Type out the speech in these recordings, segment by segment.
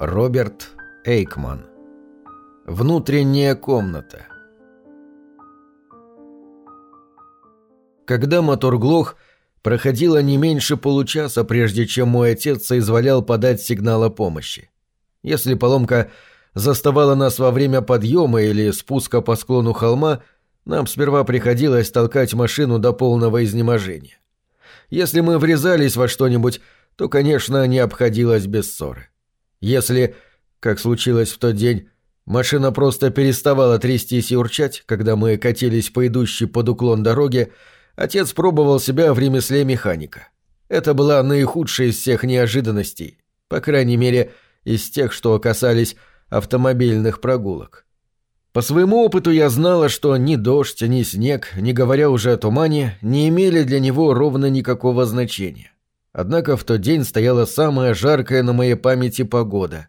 Роберт Эйкман. Внутренняя комната. Когда мотор глох, проходило не меньше получаса, прежде чем мой отец соизволял подать сигнал о помощи. Если поломка заставала нас во время подъема или спуска по склону холма, нам сперва приходилось толкать машину до полного изнеможения. Если мы врезались во что-нибудь, то, конечно, не обходилось без ссоры. Если, как случилось в тот день, машина просто переставала трястись и урчать, когда мы катились по идущей под уклон дороге, отец пробовал себя в ремесле механика. Это была наихудшая из всех неожиданностей, по крайней мере, из тех, что касались автомобильных прогулок. По своему опыту я знала, что ни дождь, ни снег, не говоря уже о тумане, не имели для него ровно никакого значения. Однако в тот день стояла самая жаркая на моей памяти погода.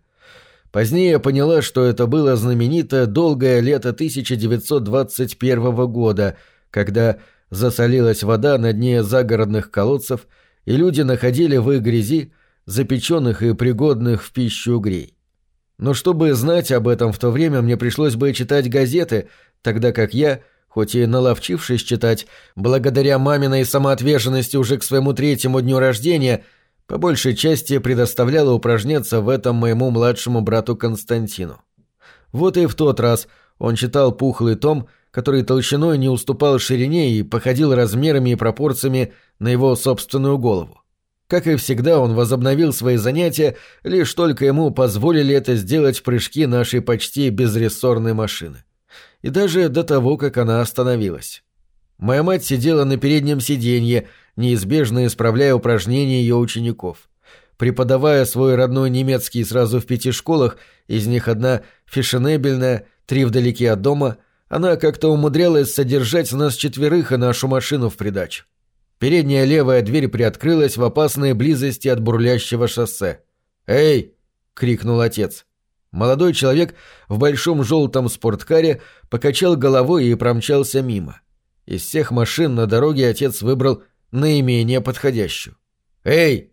Позднее я поняла, что это было знаменитое долгое лето 1921 года, когда засолилась вода на дне загородных колодцев, и люди находили в их грязи запеченных и пригодных в пищу угрей. Но чтобы знать об этом в то время, мне пришлось бы читать газеты, тогда как я хоть и наловчившись читать, благодаря маминой самоотверженности уже к своему третьему дню рождения, по большей части предоставляла упражняться в этом моему младшему брату Константину. Вот и в тот раз он читал пухлый том, который толщиной не уступал ширине и походил размерами и пропорциями на его собственную голову. Как и всегда, он возобновил свои занятия, лишь только ему позволили это сделать прыжки нашей почти безрессорной машины и даже до того, как она остановилась. Моя мать сидела на переднем сиденье, неизбежно исправляя упражнения ее учеников. Преподавая свой родной немецкий сразу в пяти школах, из них одна фешенебельная, три вдалеке от дома, она как-то умудрялась содержать нас четверых и нашу машину в придачу. Передняя левая дверь приоткрылась в опасной близости от бурлящего шоссе. «Эй!» — крикнул отец. Молодой человек в большом желтом спорткаре покачал головой и промчался мимо. Из всех машин на дороге отец выбрал наименее подходящую. «Эй!»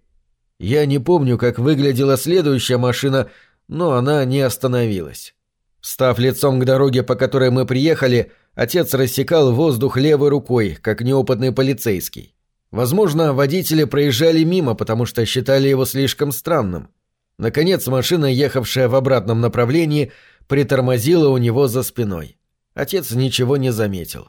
Я не помню, как выглядела следующая машина, но она не остановилась. Став лицом к дороге, по которой мы приехали, отец рассекал воздух левой рукой, как неопытный полицейский. Возможно, водители проезжали мимо, потому что считали его слишком странным. Наконец машина, ехавшая в обратном направлении, притормозила у него за спиной. Отец ничего не заметил.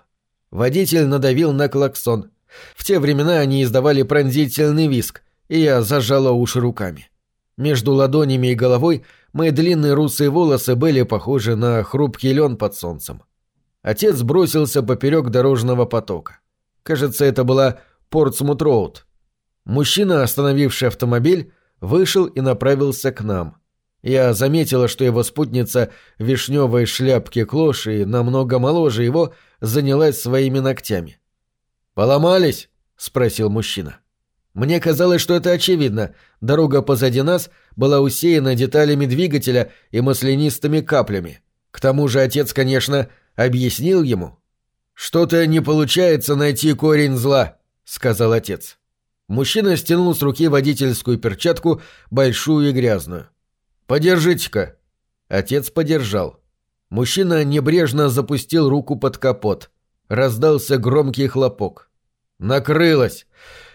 Водитель надавил на клаксон. В те времена они издавали пронзительный виск, и я зажала уши руками. Между ладонями и головой мои длинные русые волосы были похожи на хрупкий лен под солнцем. Отец бросился поперек дорожного потока. Кажется, это была Портсмут-Роуд. Мужчина, остановивший автомобиль, вышел и направился к нам. Я заметила, что его спутница в вишневой шляпке клоши, намного моложе его, занялась своими ногтями. «Поломались?» — спросил мужчина. Мне казалось, что это очевидно. Дорога позади нас была усеяна деталями двигателя и маслянистыми каплями. К тому же отец, конечно, объяснил ему. «Что-то не получается найти корень зла», — сказал отец. Мужчина стянул с руки водительскую перчатку, большую и грязную. «Подержите-ка». Отец подержал. Мужчина небрежно запустил руку под капот. Раздался громкий хлопок. «Накрылась.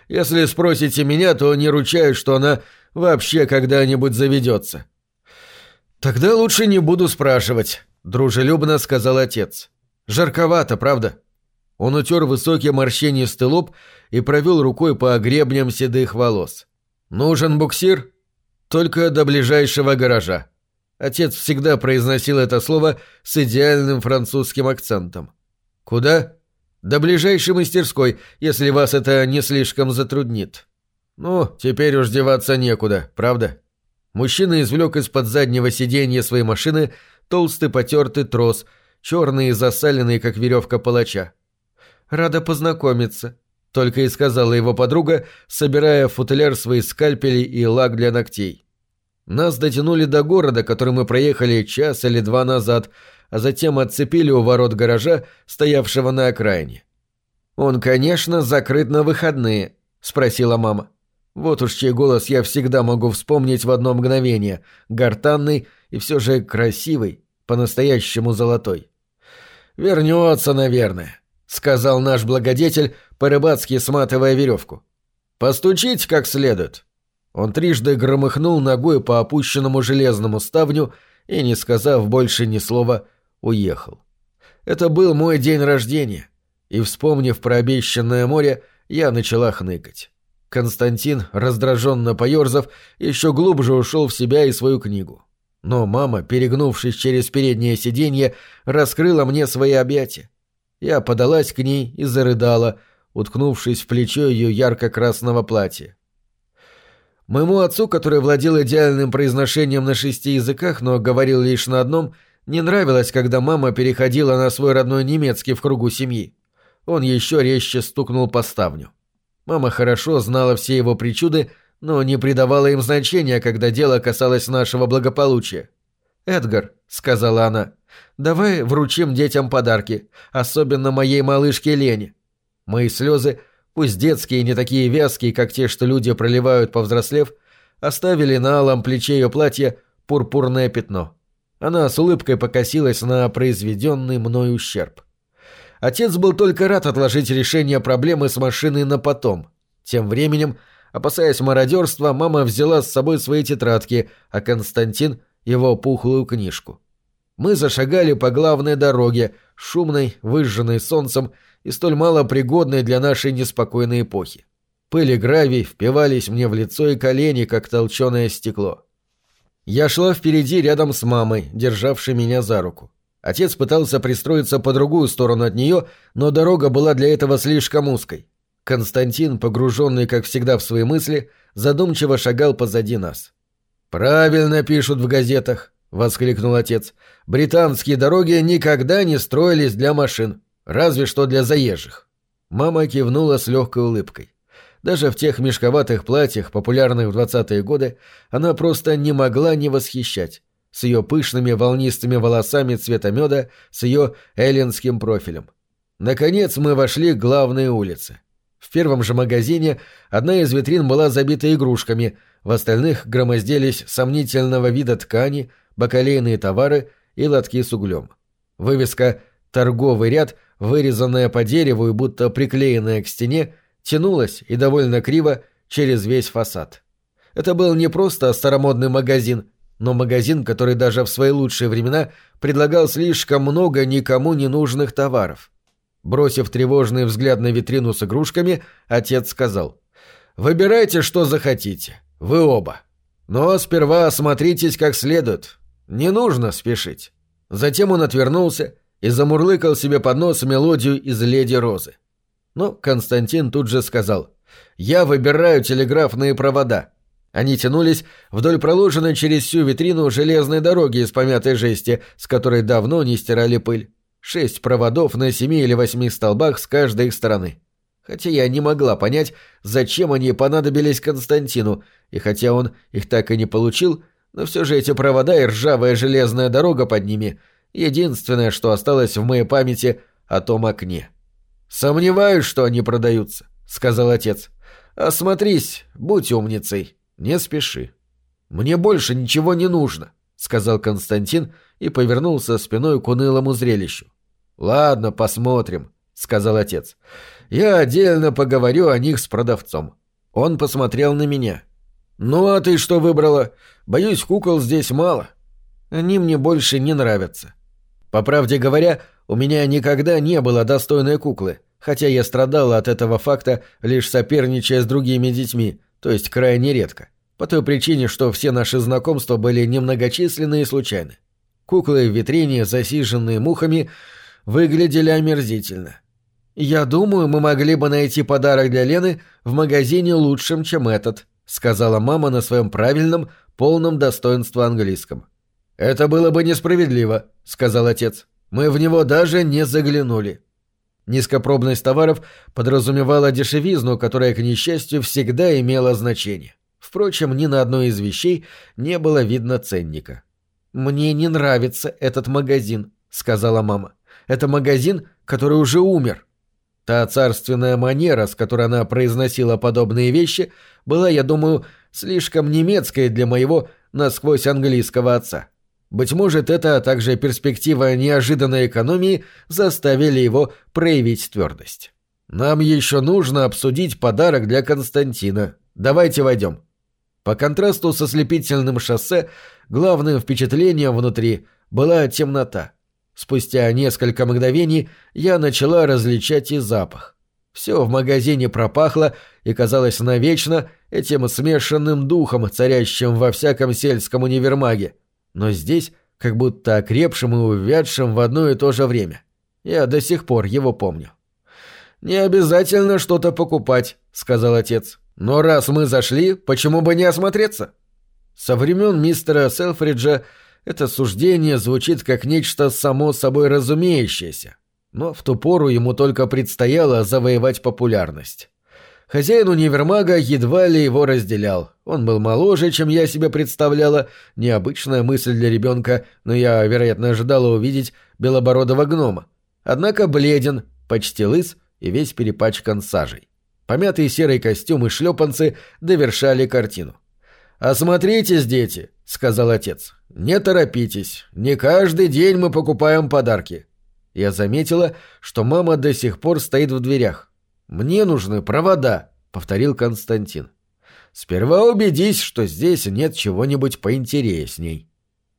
Если спросите меня, то не ручаюсь, что она вообще когда-нибудь заведется». «Тогда лучше не буду спрашивать», — дружелюбно сказал отец. «Жарковато, правда?» Он утер высокий морщинистый лоб и провел рукой по гребням седых волос. «Нужен буксир?» «Только до ближайшего гаража». Отец всегда произносил это слово с идеальным французским акцентом. «Куда?» «До ближайшей мастерской, если вас это не слишком затруднит». «Ну, теперь уж деваться некуда, правда?» Мужчина извлек из-под заднего сиденья своей машины толстый потертый трос, черный и засаленный, как веревка палача. «Рада познакомиться», — только и сказала его подруга, собирая футляр свои скальпели и лак для ногтей. Нас дотянули до города, который мы проехали час или два назад, а затем отцепили у ворот гаража, стоявшего на окраине. «Он, конечно, закрыт на выходные», — спросила мама. Вот уж чей голос я всегда могу вспомнить в одно мгновение, гортанный и все же красивый, по-настоящему золотой. «Вернется, наверное», — сказал наш благодетель, по-рыбацки сматывая веревку. «Постучить как следует». Он трижды громыхнул ногой по опущенному железному ставню и, не сказав больше ни слова, уехал. Это был мой день рождения, и, вспомнив про обещанное море, я начала хныкать. Константин, раздраженно поерзав, еще глубже ушел в себя и свою книгу. Но мама, перегнувшись через переднее сиденье, раскрыла мне свои объятия. Я подалась к ней и зарыдала, уткнувшись в плечо ее ярко-красного платья. Моему отцу, который владел идеальным произношением на шести языках, но говорил лишь на одном, не нравилось, когда мама переходила на свой родной немецкий в кругу семьи. Он еще резче стукнул по ставню. Мама хорошо знала все его причуды, но не придавала им значения, когда дело касалось нашего благополучия. «Эдгар», — сказала она, — «давай вручим детям подарки, особенно моей малышке Лене». Мои слезы, пусть детские не такие вязкие, как те, что люди проливают, повзрослев, оставили на алом плече ее платья пурпурное пятно. Она с улыбкой покосилась на произведенный мной ущерб. Отец был только рад отложить решение проблемы с машиной на потом. Тем временем, опасаясь мародерства, мама взяла с собой свои тетрадки, а Константин — его пухлую книжку. Мы зашагали по главной дороге, шумной, выжженной солнцем и столь малопригодной для нашей неспокойной эпохи. Пыль и гравий впивались мне в лицо и колени, как толченое стекло. Я шла впереди рядом с мамой, державшей меня за руку. Отец пытался пристроиться по другую сторону от нее, но дорога была для этого слишком узкой. Константин, погруженный, как всегда, в свои мысли, задумчиво шагал позади нас. «Правильно пишут в газетах», — воскликнул отец. «Британские дороги никогда не строились для машин, разве что для заезжих». Мама кивнула с легкой улыбкой. Даже в тех мешковатых платьях, популярных в 20-е годы, она просто не могла не восхищать. С ее пышными волнистыми волосами цвета меда, с ее эллинским профилем. Наконец мы вошли к главной улице. В первом же магазине одна из витрин была забита игрушками, в остальных громоздились сомнительного вида ткани, бакалейные товары и лотки с углем. Вывеска «Торговый ряд», вырезанная по дереву и будто приклеенная к стене, тянулась и довольно криво через весь фасад. Это был не просто старомодный магазин, но магазин, который даже в свои лучшие времена предлагал слишком много никому не нужных товаров. Бросив тревожный взгляд на витрину с игрушками, отец сказал «Выбирайте, что захотите. Вы оба. Но сперва осмотритесь как следует. Не нужно спешить». Затем он отвернулся и замурлыкал себе под нос мелодию из «Леди Розы». Но Константин тут же сказал «Я выбираю телеграфные провода». Они тянулись вдоль проложенной через всю витрину железной дороги из помятой жести, с которой давно не стирали пыль. Шесть проводов на семи или восьми столбах с каждой их стороны. Хотя я не могла понять, зачем они понадобились Константину, и хотя он их так и не получил, но все же эти провода и ржавая железная дорога под ними — единственное, что осталось в моей памяти о том окне. «Сомневаюсь, что они продаются», — сказал отец. «Осмотрись, будь умницей, не спеши». «Мне больше ничего не нужно», — сказал Константин и повернулся спиной к унылому зрелищу. «Ладно, посмотрим», — сказал отец. «Я отдельно поговорю о них с продавцом». Он посмотрел на меня. «Ну а ты что выбрала? Боюсь, кукол здесь мало. Они мне больше не нравятся». По правде говоря, у меня никогда не было достойной куклы, хотя я страдала от этого факта, лишь соперничая с другими детьми, то есть крайне редко, по той причине, что все наши знакомства были немногочисленны и случайны. Куклы в витрине, засиженные мухами, выглядели омерзительно. «Я думаю, мы могли бы найти подарок для Лены в магазине лучшим, чем этот», сказала мама на своем правильном, полном достоинства английском. «Это было бы несправедливо», — сказал отец. «Мы в него даже не заглянули». Низкопробность товаров подразумевала дешевизну, которая, к несчастью, всегда имела значение. Впрочем, ни на одной из вещей не было видно ценника. «Мне не нравится этот магазин», — сказала мама. «Это магазин, который уже умер». Та царственная манера, с которой она произносила подобные вещи, была, я думаю, слишком немецкой для моего насквозь английского отца. Быть может, это, а также перспектива неожиданной экономии заставили его проявить твердость. «Нам еще нужно обсудить подарок для Константина. Давайте войдем». По контрасту со слепительным шоссе, главным впечатлением внутри была темнота. Спустя несколько мгновений я начала различать и запах. Все в магазине пропахло и казалось навечно этим смешанным духом, царящим во всяком сельском универмаге. Но здесь как будто окрепшим и увядшим в одно и то же время. Я до сих пор его помню. «Не обязательно что-то покупать», — сказал отец. «Но раз мы зашли, почему бы не осмотреться?» Со времен мистера Селфриджа это суждение звучит как нечто само собой разумеющееся, но в ту пору ему только предстояло завоевать популярность. Хозяин универмага едва ли его разделял. Он был моложе, чем я себе представляла. Необычная мысль для ребенка, но я, вероятно, ожидала увидеть белобородого гнома. Однако бледен, почти лыс и весь перепачкан сажей. Помятый серый костюм и шлепанцы довершали картину. «Осмотритесь, дети», — сказал отец. «Не торопитесь. Не каждый день мы покупаем подарки». Я заметила, что мама до сих пор стоит в дверях. «Мне нужны провода», — повторил Константин. «Сперва убедись, что здесь нет чего-нибудь поинтересней».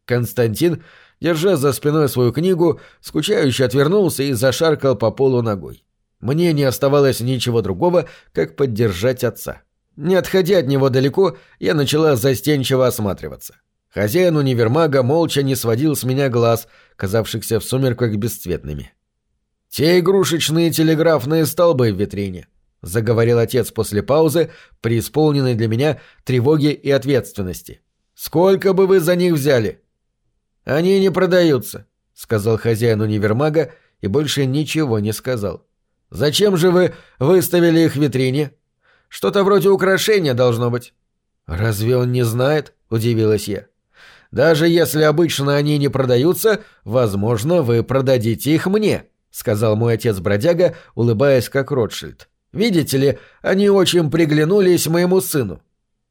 Константин, держа за спиной свою книгу, скучающе отвернулся и зашаркал по полу ногой. Мне не оставалось ничего другого, как поддержать отца. Не отходя от него далеко, я начала застенчиво осматриваться. Хозяин универмага молча не сводил с меня глаз, казавшихся в сумерках бесцветными. «Те игрушечные телеграфные столбы в витрине», — заговорил отец после паузы, преисполненной для меня тревоги и ответственности. «Сколько бы вы за них взяли?» «Они не продаются», — сказал хозяин универмага и больше ничего не сказал. «Зачем же вы выставили их в витрине?» Что-то вроде украшения должно быть». «Разве он не знает?» — удивилась я. «Даже если обычно они не продаются, возможно, вы продадите их мне», — сказал мой отец-бродяга, улыбаясь как Ротшильд. «Видите ли, они очень приглянулись моему сыну».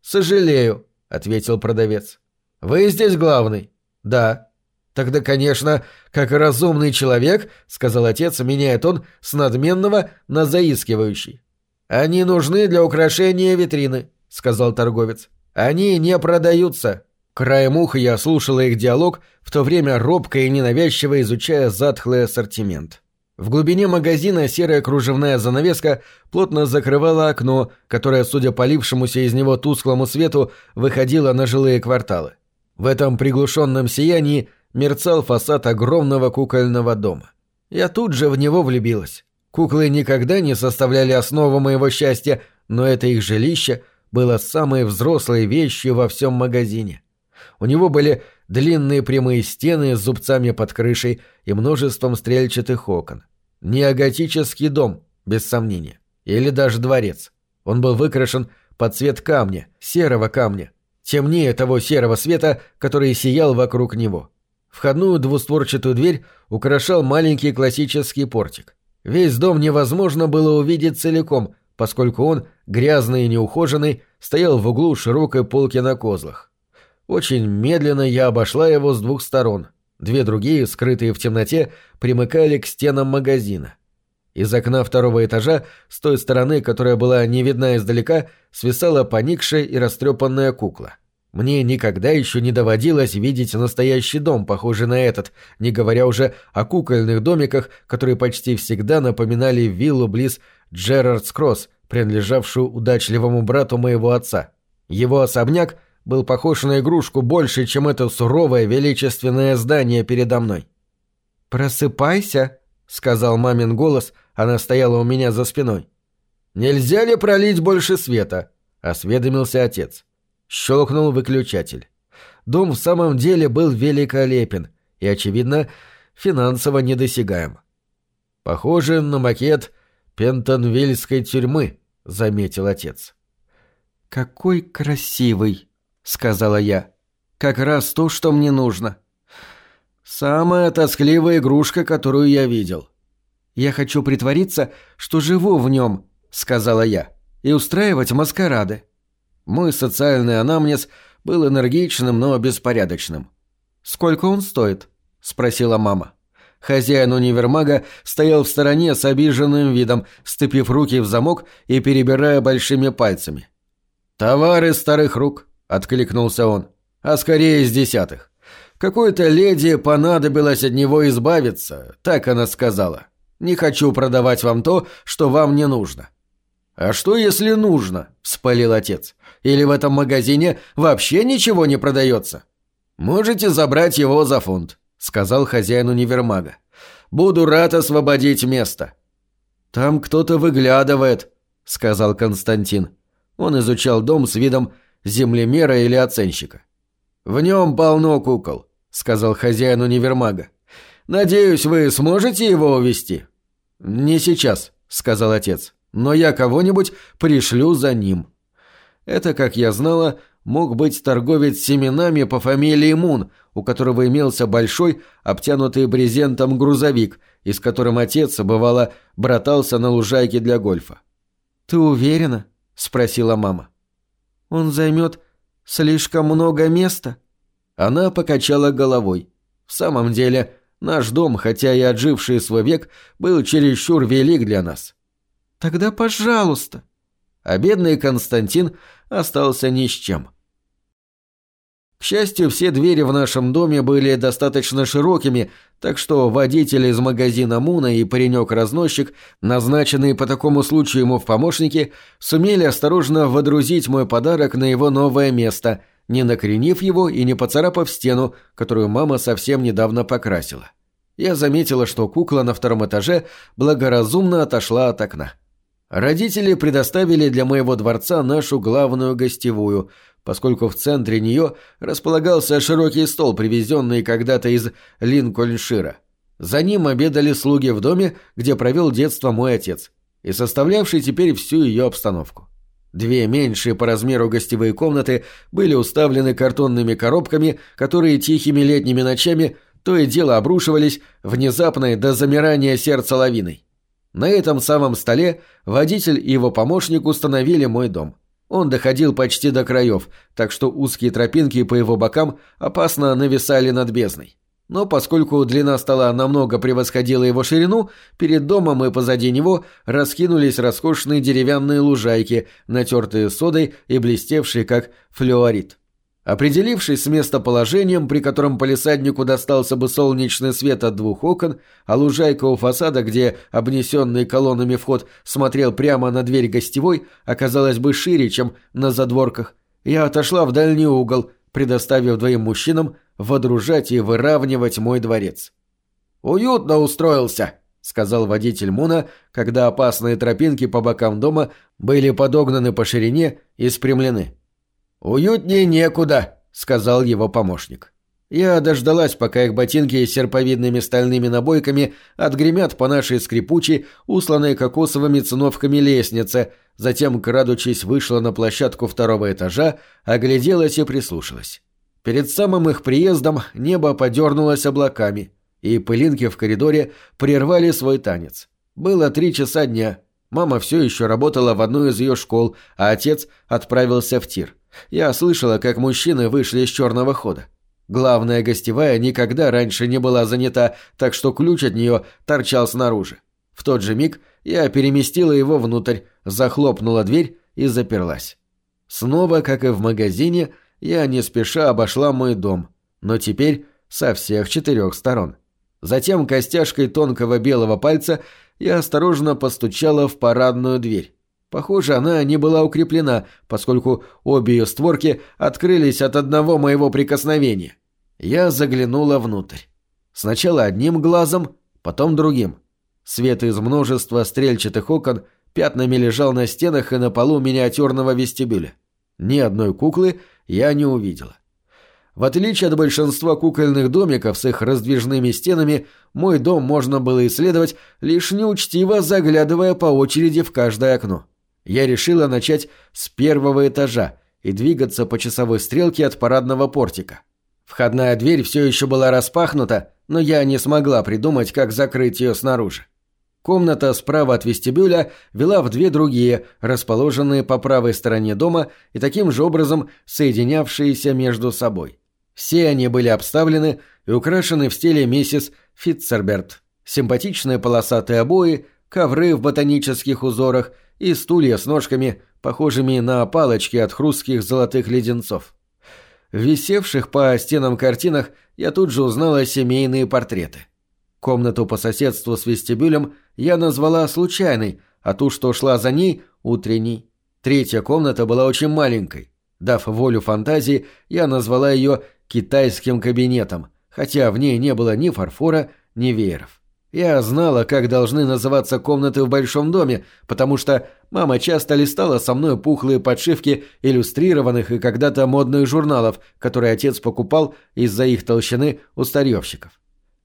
«Сожалею», — ответил продавец. «Вы здесь главный?» «Да». «Тогда, конечно, как разумный человек», — сказал отец, меняя тон с надменного на заискивающий. «Они нужны для украшения витрины», — сказал торговец. «Они не продаются». Краем уха я слушала их диалог, в то время робко и ненавязчиво изучая затхлый ассортимент. В глубине магазина серая кружевная занавеска плотно закрывала окно, которое, судя по лившемуся из него тусклому свету, выходило на жилые кварталы. В этом приглушенном сиянии мерцал фасад огромного кукольного дома. Я тут же в него влюбилась. Куклы никогда не составляли основу моего счастья, но это их жилище было самой взрослой вещью во всем магазине. У него были длинные прямые стены с зубцами под крышей и множеством стрельчатых окон. Неоготический дом, без сомнения. Или даже дворец. Он был выкрашен под цвет камня, серого камня, темнее того серого света, который сиял вокруг него. Входную двустворчатую дверь украшал маленький классический портик. Весь дом невозможно было увидеть целиком, поскольку он, грязный и неухоженный, стоял в углу широкой полки на козлах. Очень медленно я обошла его с двух сторон. Две другие, скрытые в темноте, примыкали к стенам магазина. Из окна второго этажа, с той стороны, которая была не видна издалека, свисала поникшая и растрепанная кукла. Мне никогда еще не доводилось видеть настоящий дом, похожий на этот, не говоря уже о кукольных домиках, которые почти всегда напоминали виллу близ Джерардс-Кросс, принадлежавшую удачливому брату моего отца. Его особняк был похож на игрушку больше, чем это суровое величественное здание передо мной. «Просыпайся», — сказал мамин голос, она стояла у меня за спиной. «Нельзя ли пролить больше света?» — осведомился отец. Щелкнул выключатель. Дом в самом деле был великолепен и, очевидно, финансово недосягаем. «Похоже на макет Пентонвильской тюрьмы», — заметил отец. «Какой красивый», — сказала я. «Как раз то, что мне нужно». «Самая тоскливая игрушка, которую я видел». «Я хочу притвориться, что живу в нем», — сказала я, — «и устраивать маскарады». Мой социальный анамнез был энергичным, но беспорядочным. «Сколько он стоит?» — спросила мама. Хозяин универмага стоял в стороне с обиженным видом, сцепив руки в замок и перебирая большими пальцами. «Товары старых рук», — откликнулся он, — «а скорее из десятых. Какой-то леди понадобилось от него избавиться, так она сказала. Не хочу продавать вам то, что вам не нужно». «А что, если нужно?» — вспылил отец. «Или в этом магазине вообще ничего не продается?» «Можете забрать его за фунт сказал хозяин универмага. «Буду рад освободить место». «Там кто-то выглядывает», — сказал Константин. Он изучал дом с видом землемера или оценщика. «В нем полно кукол», — сказал хозяин универмага. «Надеюсь, вы сможете его увести. «Не сейчас», — сказал отец, — «но я кого-нибудь пришлю за ним». Это, как я знала, мог быть торговец семенами по фамилии Мун, у которого имелся большой, обтянутый брезентом грузовик, из которым отец, бывало, братался на лужайке для гольфа. «Ты уверена?» — спросила мама. «Он займет слишком много места?» Она покачала головой. «В самом деле, наш дом, хотя и отживший свой век, был чересчур велик для нас». «Тогда пожалуйста». А бедный Константин остался ни с чем. К счастью, все двери в нашем доме были достаточно широкими, так что водитель из магазина Муна и паренек-разносчик, назначенные по такому случаю ему в помощники, сумели осторожно водрузить мой подарок на его новое место, не накренив его и не поцарапав стену, которую мама совсем недавно покрасила. Я заметила, что кукла на втором этаже благоразумно отошла от окна. Родители предоставили для моего дворца нашу главную гостевую, поскольку в центре нее располагался широкий стол, привезенный когда-то из Линкольншира. За ним обедали слуги в доме, где провел детство мой отец, и составлявший теперь всю ее обстановку. Две меньшие по размеру гостевые комнаты были уставлены картонными коробками, которые тихими летними ночами то и дело обрушивались внезапной до замирания сердца лавиной. На этом самом столе водитель и его помощник установили мой дом. Он доходил почти до краев, так что узкие тропинки по его бокам опасно нависали над бездной. Но поскольку длина стола намного превосходила его ширину, перед домом и позади него раскинулись роскошные деревянные лужайки, натертые содой и блестевшие как флюорит. Определившись с местоположением, при котором полисаднику достался бы солнечный свет от двух окон, а лужайка у фасада, где обнесенный колоннами вход смотрел прямо на дверь гостевой, оказалась бы шире, чем на задворках, я отошла в дальний угол, предоставив двоим мужчинам водружать и выравнивать мой дворец. «Уютно устроился», — сказал водитель Муна, когда опасные тропинки по бокам дома были подогнаны по ширине и спрямлены. «Уютнее некуда», — сказал его помощник. Я дождалась, пока их ботинки с серповидными стальными набойками отгремят по нашей скрипучей, усланной кокосовыми циновками лестнице, затем, крадучись, вышла на площадку второго этажа, огляделась и прислушалась. Перед самым их приездом небо подернулось облаками, и пылинки в коридоре прервали свой танец. Было три часа дня. Мама все еще работала в одной из ее школ, а отец отправился в тир. Я слышала, как мужчины вышли из черного хода. Главная гостевая никогда раньше не была занята, так что ключ от нее торчал снаружи. В тот же миг я переместила его внутрь, захлопнула дверь и заперлась. Снова, как и в магазине, я не спеша обошла мой дом, но теперь со всех четырех сторон. Затем костяшкой тонкого белого пальца я осторожно постучала в парадную дверь. Похоже, она не была укреплена, поскольку обе ее створки открылись от одного моего прикосновения. Я заглянула внутрь. Сначала одним глазом, потом другим. Свет из множества стрельчатых окон пятнами лежал на стенах и на полу миниатюрного вестибюля. Ни одной куклы я не увидела. В отличие от большинства кукольных домиков с их раздвижными стенами, мой дом можно было исследовать, лишь неучтиво заглядывая по очереди в каждое окно я решила начать с первого этажа и двигаться по часовой стрелке от парадного портика. Входная дверь все еще была распахнута, но я не смогла придумать, как закрыть ее снаружи. Комната справа от вестибюля вела в две другие, расположенные по правой стороне дома и таким же образом соединявшиеся между собой. Все они были обставлены и украшены в стиле миссис Фитцерберт. Симпатичные полосатые обои, ковры в ботанических узорах и стулья с ножками, похожими на палочки от хрустких золотых леденцов. В висевших по стенам картинах я тут же узнала семейные портреты. Комнату по соседству с вестибюлем я назвала случайной, а ту, что шла за ней, утренней. Третья комната была очень маленькой. Дав волю фантазии, я назвала ее «китайским кабинетом», хотя в ней не было ни фарфора, ни вееров. Я знала, как должны называться комнаты в большом доме, потому что мама часто листала со мной пухлые подшивки иллюстрированных и когда-то модных журналов, которые отец покупал из-за их толщины у старьевщиков.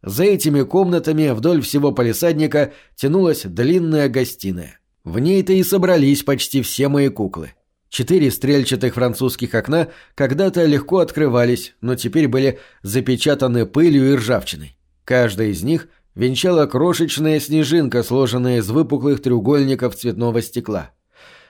За этими комнатами вдоль всего полисадника тянулась длинная гостиная. В ней-то и собрались почти все мои куклы. Четыре стрельчатых французских окна когда-то легко открывались, но теперь были запечатаны пылью и ржавчиной. Каждая из них – венчала крошечная снежинка, сложенная из выпуклых треугольников цветного стекла.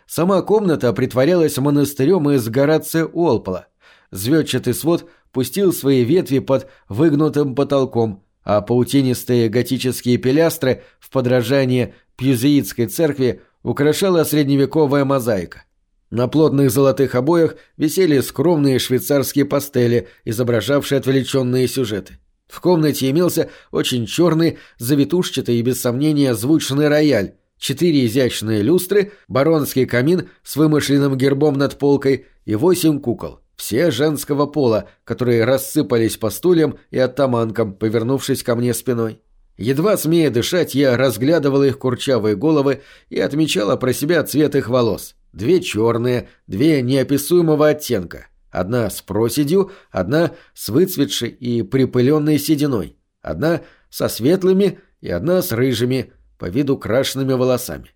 Сама комната притворялась монастырем из Горация Уолпола. Звездчатый свод пустил свои ветви под выгнутым потолком, а паутинистые готические пилястры в подражание Пьюзеитской церкви украшала средневековая мозаика. На плотных золотых обоях висели скромные швейцарские пастели, изображавшие отвлеченные сюжеты. В комнате имелся очень черный, завитушчатый и, без сомнения, звучный рояль, четыре изящные люстры, баронский камин с вымышленным гербом над полкой и восемь кукол, все женского пола, которые рассыпались по стульям и оттаманкам, повернувшись ко мне спиной. Едва смея дышать, я разглядывала их курчавые головы и отмечала про себя цвет их волос. Две черные, две неописуемого оттенка — Одна с проседью, одна с выцветшей и припыленной сединой, одна со светлыми и одна с рыжими, по виду крашенными волосами.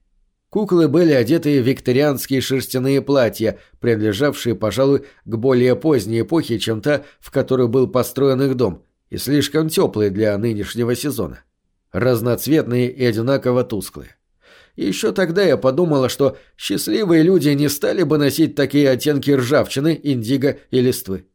Куклы были одеты в викторианские шерстяные платья, принадлежавшие, пожалуй, к более поздней эпохе, чем та, в которой был построен их дом, и слишком теплые для нынешнего сезона. Разноцветные и одинаково тусклые. Еще тогда я подумала, что счастливые люди не стали бы носить такие оттенки ржавчины, индиго и листвы.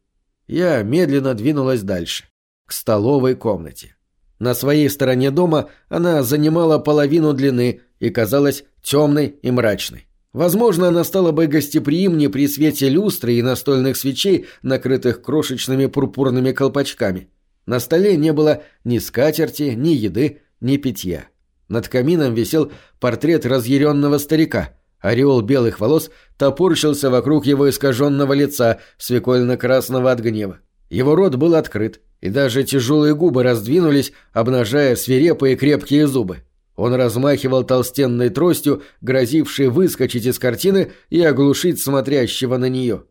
Я медленно двинулась дальше, к столовой комнате. На своей стороне дома она занимала половину длины и казалась темной и мрачной. Возможно, она стала бы гостеприимнее при свете люстры и настольных свечей, накрытых крошечными пурпурными колпачками. На столе не было ни скатерти, ни еды, ни питья. Над камином висел портрет разъяренного старика. Ореол белых волос топорщился вокруг его искаженного лица, свекольно-красного от гнева. Его рот был открыт, и даже тяжелые губы раздвинулись, обнажая свирепые крепкие зубы. Он размахивал толстенной тростью, грозившей выскочить из картины и оглушить смотрящего на нее.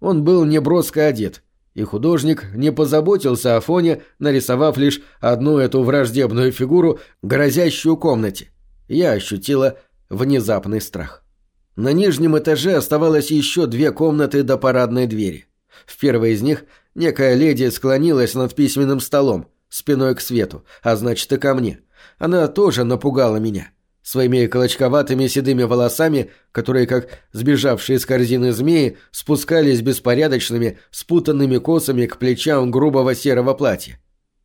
Он был неброско одет, и художник не позаботился о фоне, нарисовав лишь одну эту враждебную фигуру, грозящую комнате. Я ощутила внезапный страх. На нижнем этаже оставалось еще две комнаты до парадной двери. В первой из них некая леди склонилась над письменным столом, спиной к свету, а значит и ко мне. Она тоже напугала меня своими колочковатыми седыми волосами, которые, как сбежавшие из корзины змеи, спускались беспорядочными, спутанными косами к плечам грубого серого платья.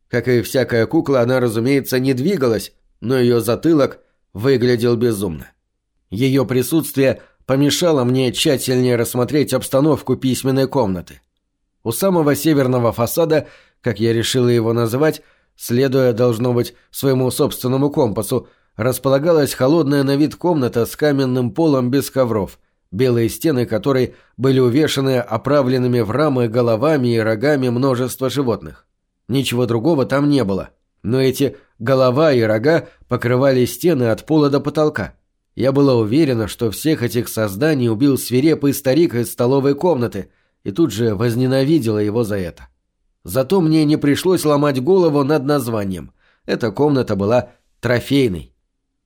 Как и всякая кукла, она, разумеется, не двигалась, но ее затылок выглядел безумно. Ее присутствие помешало мне тщательнее рассмотреть обстановку письменной комнаты. У самого северного фасада, как я решила его называть, следуя, должно быть, своему собственному компасу, располагалась холодная на вид комната с каменным полом без ковров, белые стены которой были увешаны оправленными в рамы головами и рогами множества животных. Ничего другого там не было, но эти голова и рога покрывали стены от пола до потолка. Я была уверена, что всех этих созданий убил свирепый старик из столовой комнаты, и тут же возненавидела его за это. Зато мне не пришлось ломать голову над названием. Эта комната была трофейной.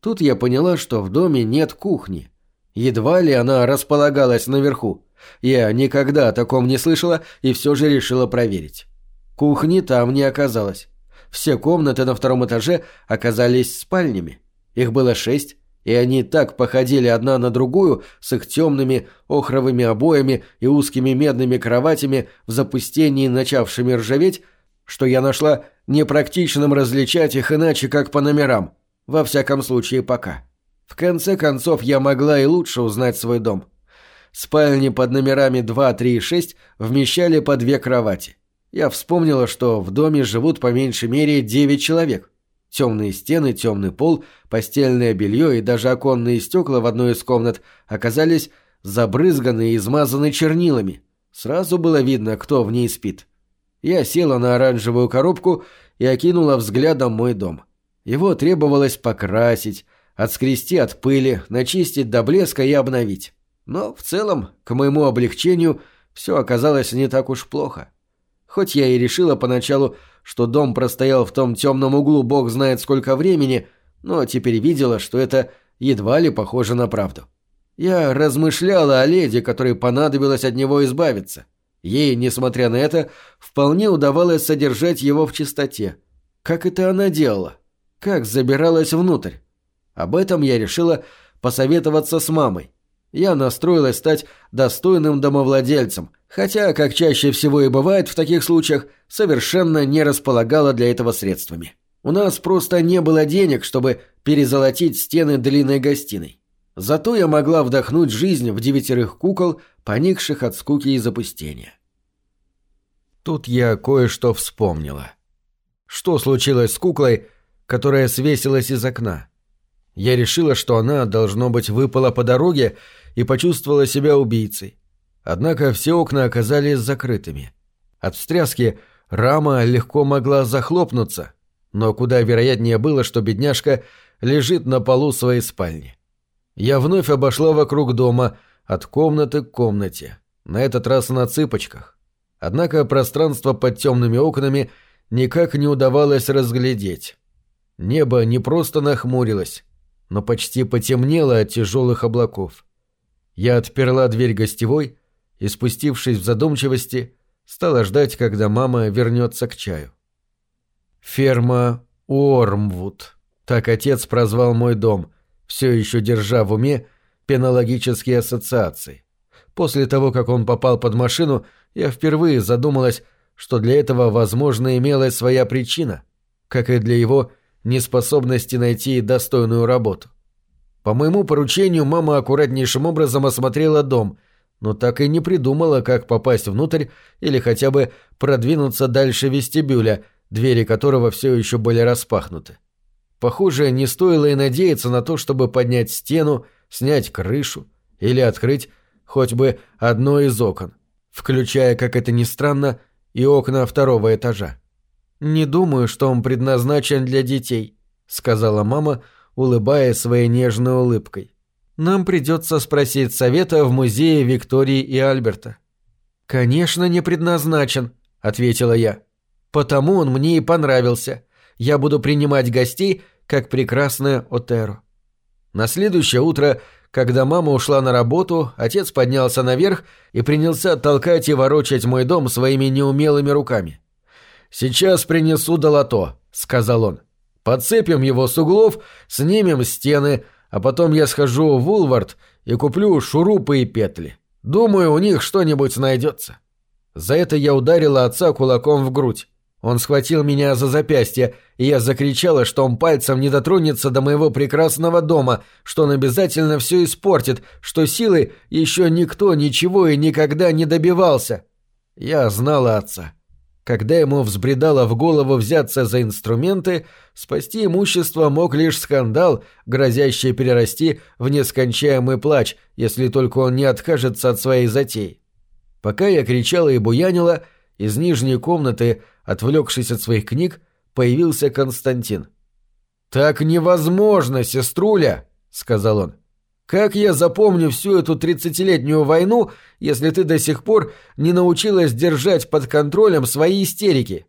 Тут я поняла, что в доме нет кухни. Едва ли она располагалась наверху. Я никогда о таком не слышала и все же решила проверить. Кухни там не оказалось. Все комнаты на втором этаже оказались спальнями. Их было шесть, и они так походили одна на другую с их темными охровыми обоями и узкими медными кроватями в запустении начавшими ржаветь, что я нашла непрактичным различать их иначе, как по номерам. Во всяком случае, пока. В конце концов, я могла и лучше узнать свой дом. Спальни под номерами 2, 3 и 6 вмещали по две кровати. Я вспомнила, что в доме живут по меньшей мере 9 человек. Темные стены, темный пол, постельное белье и даже оконные стекла в одной из комнат оказались забрызганы и измазаны чернилами. Сразу было видно, кто в ней спит. Я села на оранжевую коробку и окинула взглядом мой дом. Его требовалось покрасить, отскрести от пыли, начистить до блеска и обновить. Но в целом, к моему облегчению, все оказалось не так уж плохо. Хоть я и решила поначалу, что дом простоял в том темном углу бог знает сколько времени, но теперь видела, что это едва ли похоже на правду. Я размышляла о леди, которой понадобилось от него избавиться. Ей, несмотря на это, вполне удавалось содержать его в чистоте. Как это она делала? Как забиралась внутрь? Об этом я решила посоветоваться с мамой. Я настроилась стать достойным домовладельцем, хотя, как чаще всего и бывает в таких случаях, совершенно не располагала для этого средствами. У нас просто не было денег, чтобы перезолотить стены длинной гостиной. Зато я могла вдохнуть жизнь в девятерых кукол, поникших от скуки и запустения. Тут я кое-что вспомнила. Что случилось с куклой, которая свесилась из окна? Я решила, что она, должно быть, выпала по дороге и почувствовала себя убийцей. Однако все окна оказались закрытыми. От встряски рама легко могла захлопнуться, но куда вероятнее было, что бедняжка лежит на полу своей спальни. Я вновь обошла вокруг дома, от комнаты к комнате, на этот раз на цыпочках. Однако пространство под темными окнами никак не удавалось разглядеть. Небо не просто нахмурилось, но почти потемнело от тяжелых облаков. Я отперла дверь гостевой и, спустившись в задумчивости, стала ждать, когда мама вернется к чаю. Ферма Уормвуд. Так отец прозвал мой дом, все еще держа в уме пенологические ассоциации. После того, как он попал под машину, я впервые задумалась, что для этого, возможно, имелась своя причина, как и для его неспособности найти достойную работу. По моему поручению мама аккуратнейшим образом осмотрела дом, но так и не придумала, как попасть внутрь или хотя бы продвинуться дальше вестибюля, двери которого все еще были распахнуты. Похоже, не стоило и надеяться на то, чтобы поднять стену, снять крышу или открыть хоть бы одно из окон, включая, как это ни странно, и окна второго этажа. «Не думаю, что он предназначен для детей», — сказала мама, — улыбаясь своей нежной улыбкой. «Нам придется спросить совета в музее Виктории и Альберта». «Конечно, не предназначен», — ответила я. «Потому он мне и понравился. Я буду принимать гостей, как прекрасная Отеро». На следующее утро, когда мама ушла на работу, отец поднялся наверх и принялся толкать и ворочать мой дом своими неумелыми руками. «Сейчас принесу долото», — сказал он. Подцепим его с углов, снимем стены, а потом я схожу в Улвард и куплю шурупы и петли. Думаю, у них что-нибудь найдется. За это я ударила отца кулаком в грудь. Он схватил меня за запястье, и я закричала, что он пальцем не дотронется до моего прекрасного дома, что он обязательно все испортит, что силой еще никто ничего и никогда не добивался. Я знала отца. Когда ему взбредало в голову взяться за инструменты, спасти имущество мог лишь скандал, грозящий перерасти в нескончаемый плач, если только он не откажется от своей затеи. Пока я кричала и буянила, из нижней комнаты, отвлекшись от своих книг, появился Константин. «Так невозможно, сеструля!» — сказал он. Как я запомню всю эту тридцатилетнюю войну, если ты до сих пор не научилась держать под контролем свои истерики?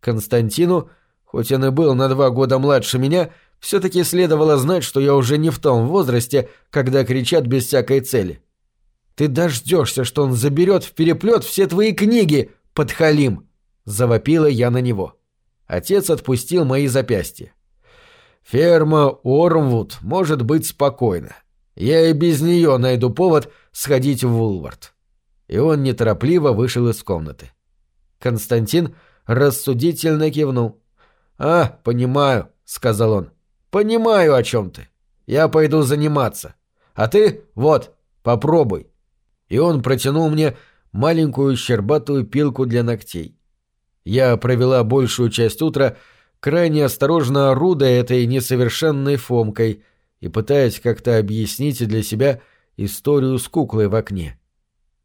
Константину, хоть он и был на два года младше меня, все-таки следовало знать, что я уже не в том возрасте, когда кричат без всякой цели. «Ты дождешься, что он заберет в переплет все твои книги, подхалим!» — завопила я на него. Отец отпустил мои запястья. Ферма Ормвуд может быть спокойна. Я и без нее найду повод сходить в Вулвард. И он неторопливо вышел из комнаты. Константин рассудительно кивнул. «А, понимаю», — сказал он. «Понимаю, о чем ты. Я пойду заниматься. А ты, вот, попробуй». И он протянул мне маленькую щербатую пилку для ногтей. Я провела большую часть утра, крайне осторожно орудая этой несовершенной фомкой и пытаясь как-то объяснить для себя историю с куклой в окне.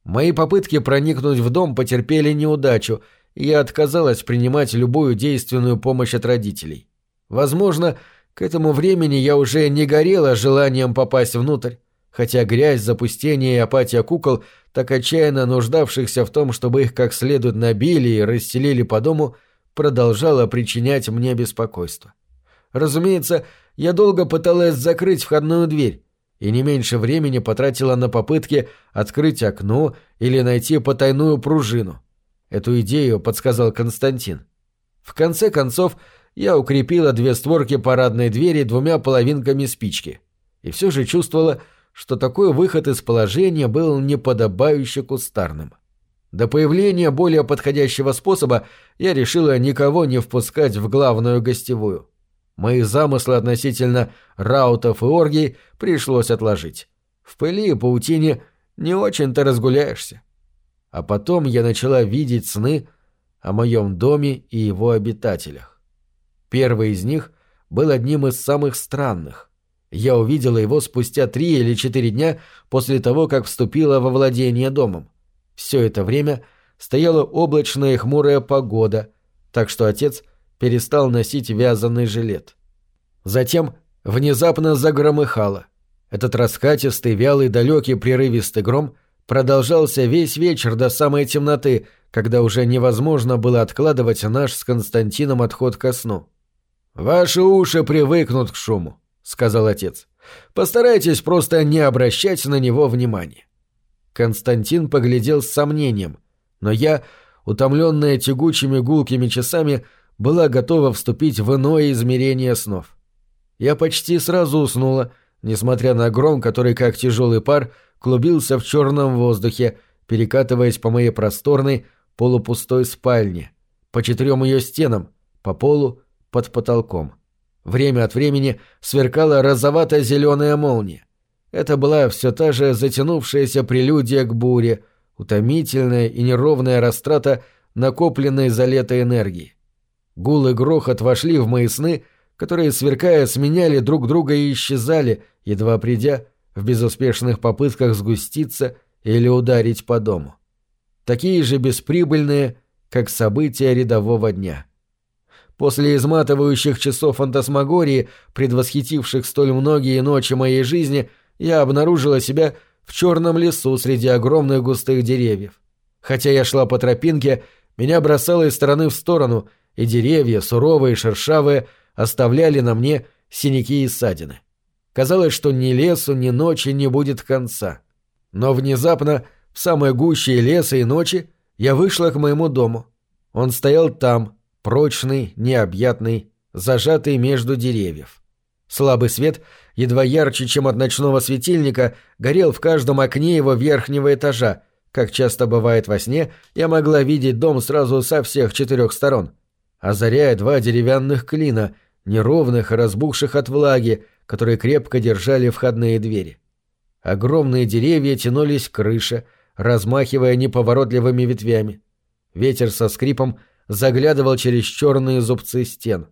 Мои попытки проникнуть в дом потерпели неудачу, и я отказалась принимать любую действенную помощь от родителей. Возможно, к этому времени я уже не горела желанием попасть внутрь, хотя грязь, запустение и апатия кукол, так отчаянно нуждавшихся в том, чтобы их как следует набили и расселили по дому, продолжала причинять мне беспокойство. Разумеется, я долго пыталась закрыть входную дверь, и не меньше времени потратила на попытки открыть окно или найти потайную пружину. Эту идею подсказал Константин. В конце концов, я укрепила две створки парадной двери двумя половинками спички. И все же чувствовала, что такой выход из положения был неподобающе кустарным. До появления более подходящего способа я решила никого не впускать в главную гостевую. Мои замыслы относительно раутов и оргий пришлось отложить. В пыли и паутине не очень-то разгуляешься. А потом я начала видеть сны о моем доме и его обитателях. Первый из них был одним из самых странных. Я увидела его спустя три или четыре дня после того, как вступила во владение домом. Все это время стояла облачная и хмурая погода, так что отец перестал носить вязаный жилет. Затем внезапно загромыхало. Этот раскатистый, вялый, далекий, прерывистый гром продолжался весь вечер до самой темноты, когда уже невозможно было откладывать наш с Константином отход ко сну. «Ваши уши привыкнут к шуму», — сказал отец. «Постарайтесь просто не обращать на него внимания». Константин поглядел с сомнением, но я, утомленная тягучими гулкими часами, была готова вступить в иное измерение снов. Я почти сразу уснула, несмотря на гром, который, как тяжелый пар, клубился в черном воздухе, перекатываясь по моей просторной, полупустой спальне, по четырем ее стенам, по полу, под потолком. Время от времени сверкала розовато-зеленая молния. Это была все та же затянувшаяся прелюдия к буре, утомительная и неровная растрата накопленной за лето энергии. Гул и грохот вошли в мои сны — которые, сверкая, сменяли друг друга и исчезали, едва придя в безуспешных попытках сгуститься или ударить по дому. Такие же бесприбыльные, как события рядового дня. После изматывающих часов фантасмагории, предвосхитивших столь многие ночи моей жизни, я обнаружила себя в черном лесу среди огромных густых деревьев. Хотя я шла по тропинке, меня бросало из стороны в сторону, и деревья, суровые и шершавые, оставляли на мне синяки и ссадины. Казалось, что ни лесу, ни ночи не будет конца. Но внезапно, в самой гуще леса и ночи, я вышла к моему дому. Он стоял там, прочный, необъятный, зажатый между деревьев. Слабый свет, едва ярче, чем от ночного светильника, горел в каждом окне его верхнего этажа. Как часто бывает во сне, я могла видеть дом сразу со всех четырех сторон, озаряя два деревянных клина — неровных и разбухших от влаги, которые крепко держали входные двери. Огромные деревья тянулись к крыше, размахивая неповоротливыми ветвями. Ветер со скрипом заглядывал через черные зубцы стен.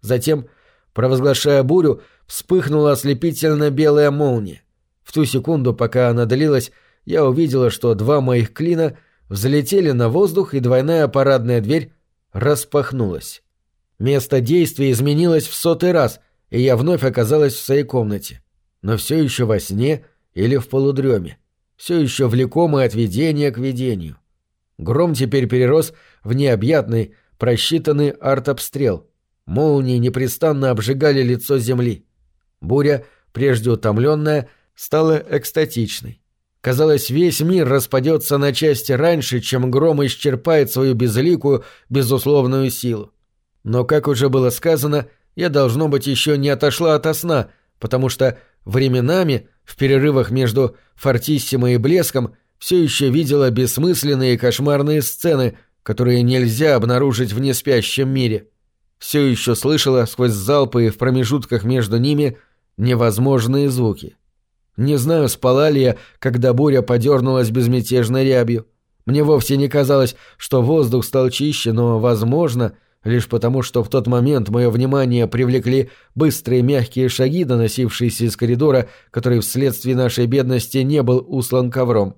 Затем, провозглашая бурю, вспыхнула ослепительно белая молния. В ту секунду, пока она длилась, я увидела, что два моих клина взлетели на воздух, и двойная парадная дверь распахнулась. Место действия изменилось в сотый раз, и я вновь оказалась в своей комнате. Но все еще во сне или в полудреме. Все еще влекомый от видения к видению. Гром теперь перерос в необъятный, просчитанный артобстрел. Молнии непрестанно обжигали лицо земли. Буря, прежде утомленная, стала экстатичной. Казалось, весь мир распадется на части раньше, чем гром исчерпает свою безликую, безусловную силу. Но, как уже было сказано, я, должно быть, еще не отошла ото сна, потому что временами, в перерывах между фортиссимо и блеском, все еще видела бессмысленные кошмарные сцены, которые нельзя обнаружить в неспящем мире. Все еще слышала сквозь залпы и в промежутках между ними невозможные звуки. Не знаю, спала ли я, когда буря подернулась безмятежной рябью. Мне вовсе не казалось, что воздух стал чище, но, возможно, лишь потому, что в тот момент мое внимание привлекли быстрые мягкие шаги, доносившиеся из коридора, который вследствие нашей бедности не был услан ковром.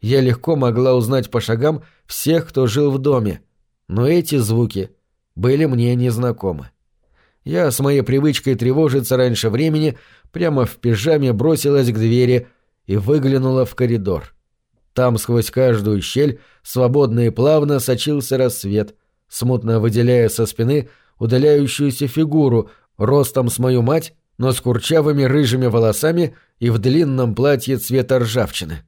Я легко могла узнать по шагам всех, кто жил в доме, но эти звуки были мне незнакомы. Я с моей привычкой тревожиться раньше времени прямо в пижаме бросилась к двери и выглянула в коридор. Там сквозь каждую щель свободно и плавно сочился рассвет, смутно выделяя со спины удаляющуюся фигуру, ростом с мою мать, но с курчавыми рыжими волосами и в длинном платье цвета ржавчины.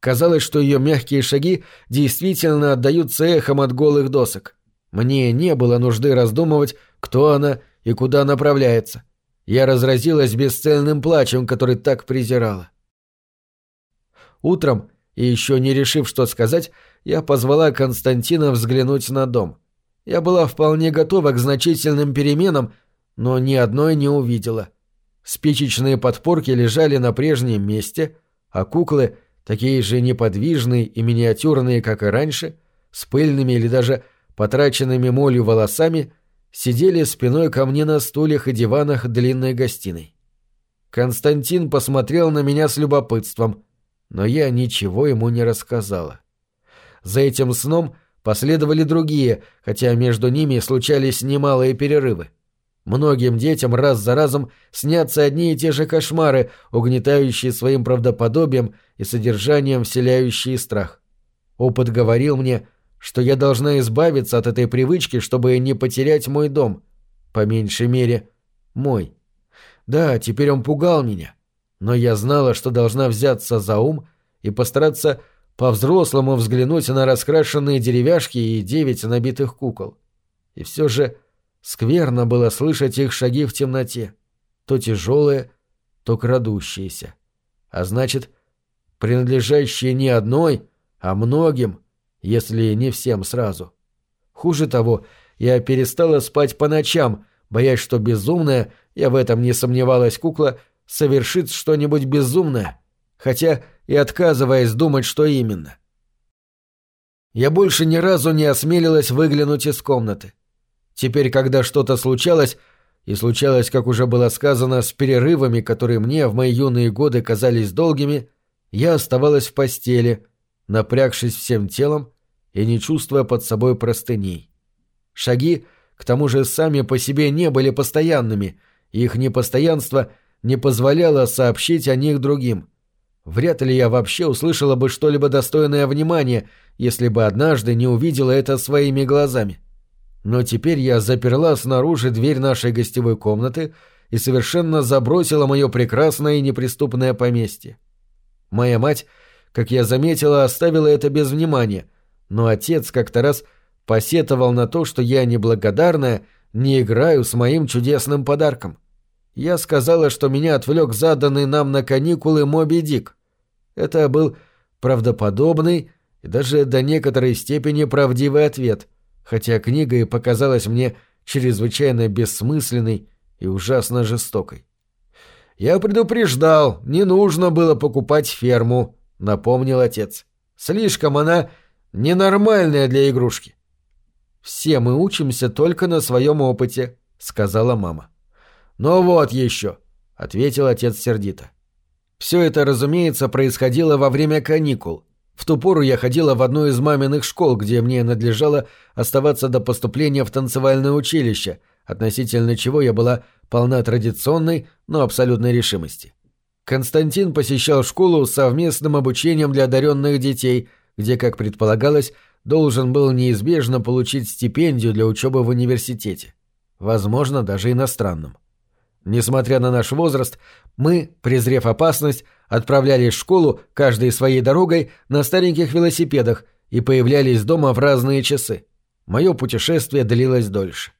Казалось, что ее мягкие шаги действительно отдаются эхом от голых досок. Мне не было нужды раздумывать, кто она и куда направляется. Я разразилась бесцельным плачем, который так презирала. Утром и еще не решив, что сказать, я позвала Константина взглянуть на дом. Я была вполне готова к значительным переменам, но ни одной не увидела. Спичечные подпорки лежали на прежнем месте, а куклы, такие же неподвижные и миниатюрные, как и раньше, с пыльными или даже потраченными молью волосами, сидели спиной ко мне на стульях и диванах длинной гостиной. Константин посмотрел на меня с любопытством, но я ничего ему не рассказала. За этим сном последовали другие, хотя между ними случались немалые перерывы. Многим детям раз за разом снятся одни и те же кошмары, угнетающие своим правдоподобием и содержанием вселяющие страх. Опыт говорил мне, что я должна избавиться от этой привычки, чтобы не потерять мой дом. По меньшей мере, мой. Да, теперь он пугал меня но я знала, что должна взяться за ум и постараться по-взрослому взглянуть на раскрашенные деревяшки и девять набитых кукол. И все же скверно было слышать их шаги в темноте, то тяжелые, то крадущиеся. А значит, принадлежащие не одной, а многим, если не всем сразу. Хуже того, я перестала спать по ночам, боясь, что безумная, я в этом не сомневалась кукла, — совершит что-нибудь безумное, хотя и отказываясь думать, что именно. Я больше ни разу не осмелилась выглянуть из комнаты. Теперь, когда что-то случалось, и случалось, как уже было сказано, с перерывами, которые мне в мои юные годы казались долгими, я оставалась в постели, напрягшись всем телом и не чувствуя под собой простыней. Шаги, к тому же, сами по себе не были постоянными, и их непостоянство — не позволяла сообщить о них другим. Вряд ли я вообще услышала бы что-либо достойное внимания, если бы однажды не увидела это своими глазами. Но теперь я заперла снаружи дверь нашей гостевой комнаты и совершенно забросила мое прекрасное и неприступное поместье. Моя мать, как я заметила, оставила это без внимания, но отец как-то раз посетовал на то, что я неблагодарная, не играю с моим чудесным подарком. Я сказала, что меня отвлек заданный нам на каникулы Моби Дик. Это был правдоподобный и даже до некоторой степени правдивый ответ, хотя книга и показалась мне чрезвычайно бессмысленной и ужасно жестокой. «Я предупреждал, не нужно было покупать ферму», — напомнил отец. «Слишком она ненормальная для игрушки». «Все мы учимся только на своем опыте», — сказала мама. «Ну вот еще», — ответил отец сердито. Все это, разумеется, происходило во время каникул. В ту пору я ходила в одну из маминых школ, где мне надлежало оставаться до поступления в танцевальное училище, относительно чего я была полна традиционной, но абсолютной решимости. Константин посещал школу с совместным обучением для одаренных детей, где, как предполагалось, должен был неизбежно получить стипендию для учебы в университете. Возможно, даже иностранном. Несмотря на наш возраст, мы, презрев опасность, отправлялись в школу, каждой своей дорогой, на стареньких велосипедах и появлялись дома в разные часы. Мое путешествие длилось дольше.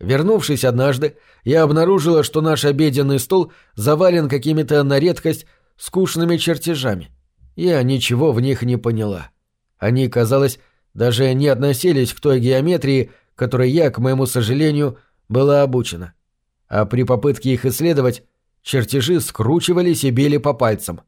Вернувшись однажды, я обнаружила, что наш обеденный стол завален какими-то на редкость скучными чертежами. Я ничего в них не поняла. Они, казалось, даже не относились к той геометрии, которой я, к моему сожалению, была обучена. А при попытке их исследовать, чертежи скручивались и били по пальцам.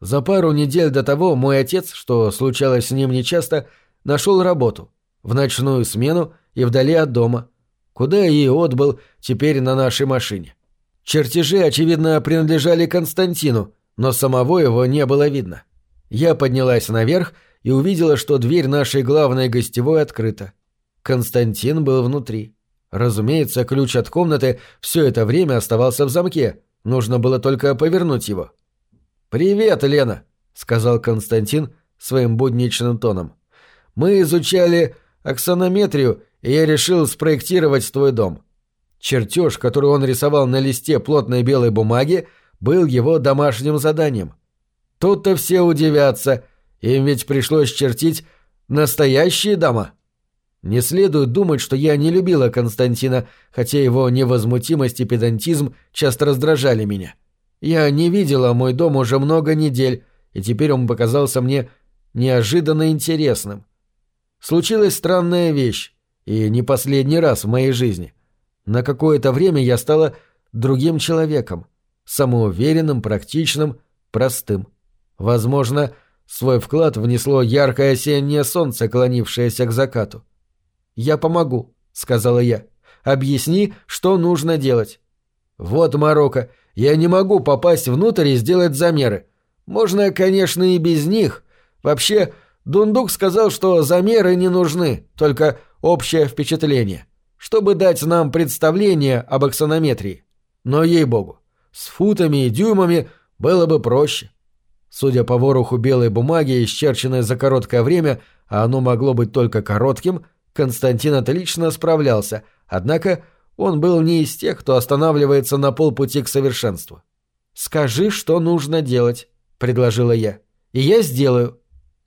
За пару недель до того мой отец, что случалось с ним нечасто, нашел работу в ночную смену и вдали от дома, куда и отбыл теперь на нашей машине. Чертежи, очевидно, принадлежали Константину, но самого его не было видно. Я поднялась наверх и увидела, что дверь нашей главной гостевой открыта. Константин был внутри. Разумеется, ключ от комнаты все это время оставался в замке, нужно было только повернуть его. «Привет, Лена», — сказал Константин своим будничным тоном. «Мы изучали аксонометрию, и я решил спроектировать твой дом. Чертеж, который он рисовал на листе плотной белой бумаги, был его домашним заданием. Тут-то все удивятся, им ведь пришлось чертить настоящие дома. Не следует думать, что я не любила Константина, хотя его невозмутимость и педантизм часто раздражали меня. Я не видела мой дом уже много недель, и теперь он показался мне неожиданно интересным. Случилась странная вещь, и не последний раз в моей жизни. На какое-то время я стала другим человеком, самоуверенным, практичным, простым. Возможно, свой вклад внесло яркое осеннее солнце, клонившееся к закату. «Я помогу», — сказала я. «Объясни, что нужно делать». «Вот, Марокко, я не могу попасть внутрь и сделать замеры. Можно, конечно, и без них. Вообще, Дундук сказал, что замеры не нужны, только общее впечатление, чтобы дать нам представление об аксонометрии. Но, ей-богу, с футами и дюймами было бы проще. Судя по вороху белой бумаги, исчерченной за короткое время, а оно могло быть только коротким, Константин отлично справлялся, однако он был не из тех, кто останавливается на полпути к совершенству. «Скажи, что нужно делать», — предложила я. «И я сделаю».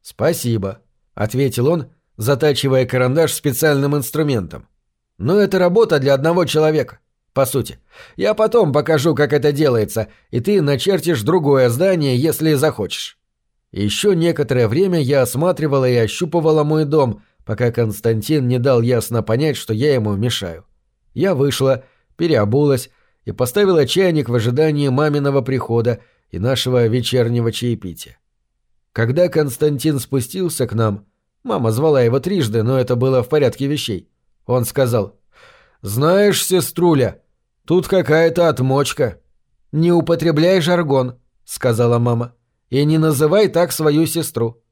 «Спасибо», — ответил он, затачивая карандаш специальным инструментом. «Но это работа для одного человека, по сути. Я потом покажу, как это делается, и ты начертишь другое здание, если захочешь». Еще некоторое время я осматривала и ощупывала мой дом, пока Константин не дал ясно понять, что я ему мешаю. Я вышла, переобулась и поставила чайник в ожидании маминого прихода и нашего вечернего чаепития. Когда Константин спустился к нам, мама звала его трижды, но это было в порядке вещей. Он сказал, «Знаешь, сеструля, тут какая-то отмочка». «Не употребляй жаргон», — сказала мама, — «и не называй так свою сестру».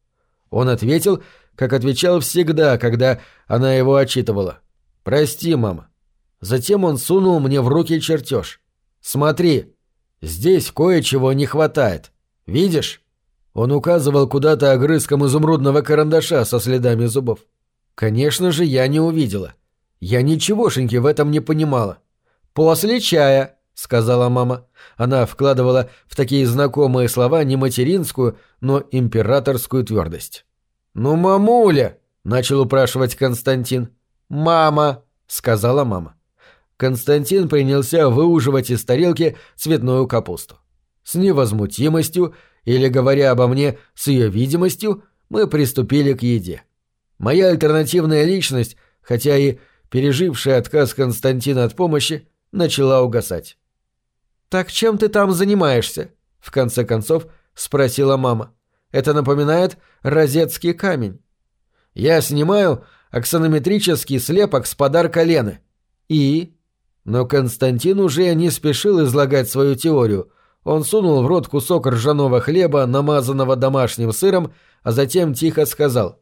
Он ответил, как отвечал всегда, когда она его отчитывала. «Прости, мама». Затем он сунул мне в руки чертеж. «Смотри, здесь кое-чего не хватает. Видишь?» Он указывал куда-то огрызком изумрудного карандаша со следами зубов. Конечно же, я не увидела. Я ничегошеньки в этом не понимала. «После чая», — сказала мама. Она вкладывала в такие знакомые слова не материнскую, но императорскую твердость. «Ну, мамуля!» — начал упрашивать Константин. «Мама!» — сказала мама. Константин принялся выуживать из тарелки цветную капусту. С невозмутимостью или, говоря обо мне, с ее видимостью, мы приступили к еде. Моя альтернативная личность, хотя и пережившая отказ Константина от помощи, начала угасать. «Так чем ты там занимаешься?» — в конце концов спросила мама. «Это напоминает розетский камень». «Я снимаю аксонометрический слепок с подарка Лены». «И?» Но Константин уже не спешил излагать свою теорию, он сунул в рот кусок ржаного хлеба, намазанного домашним сыром, а затем тихо сказал.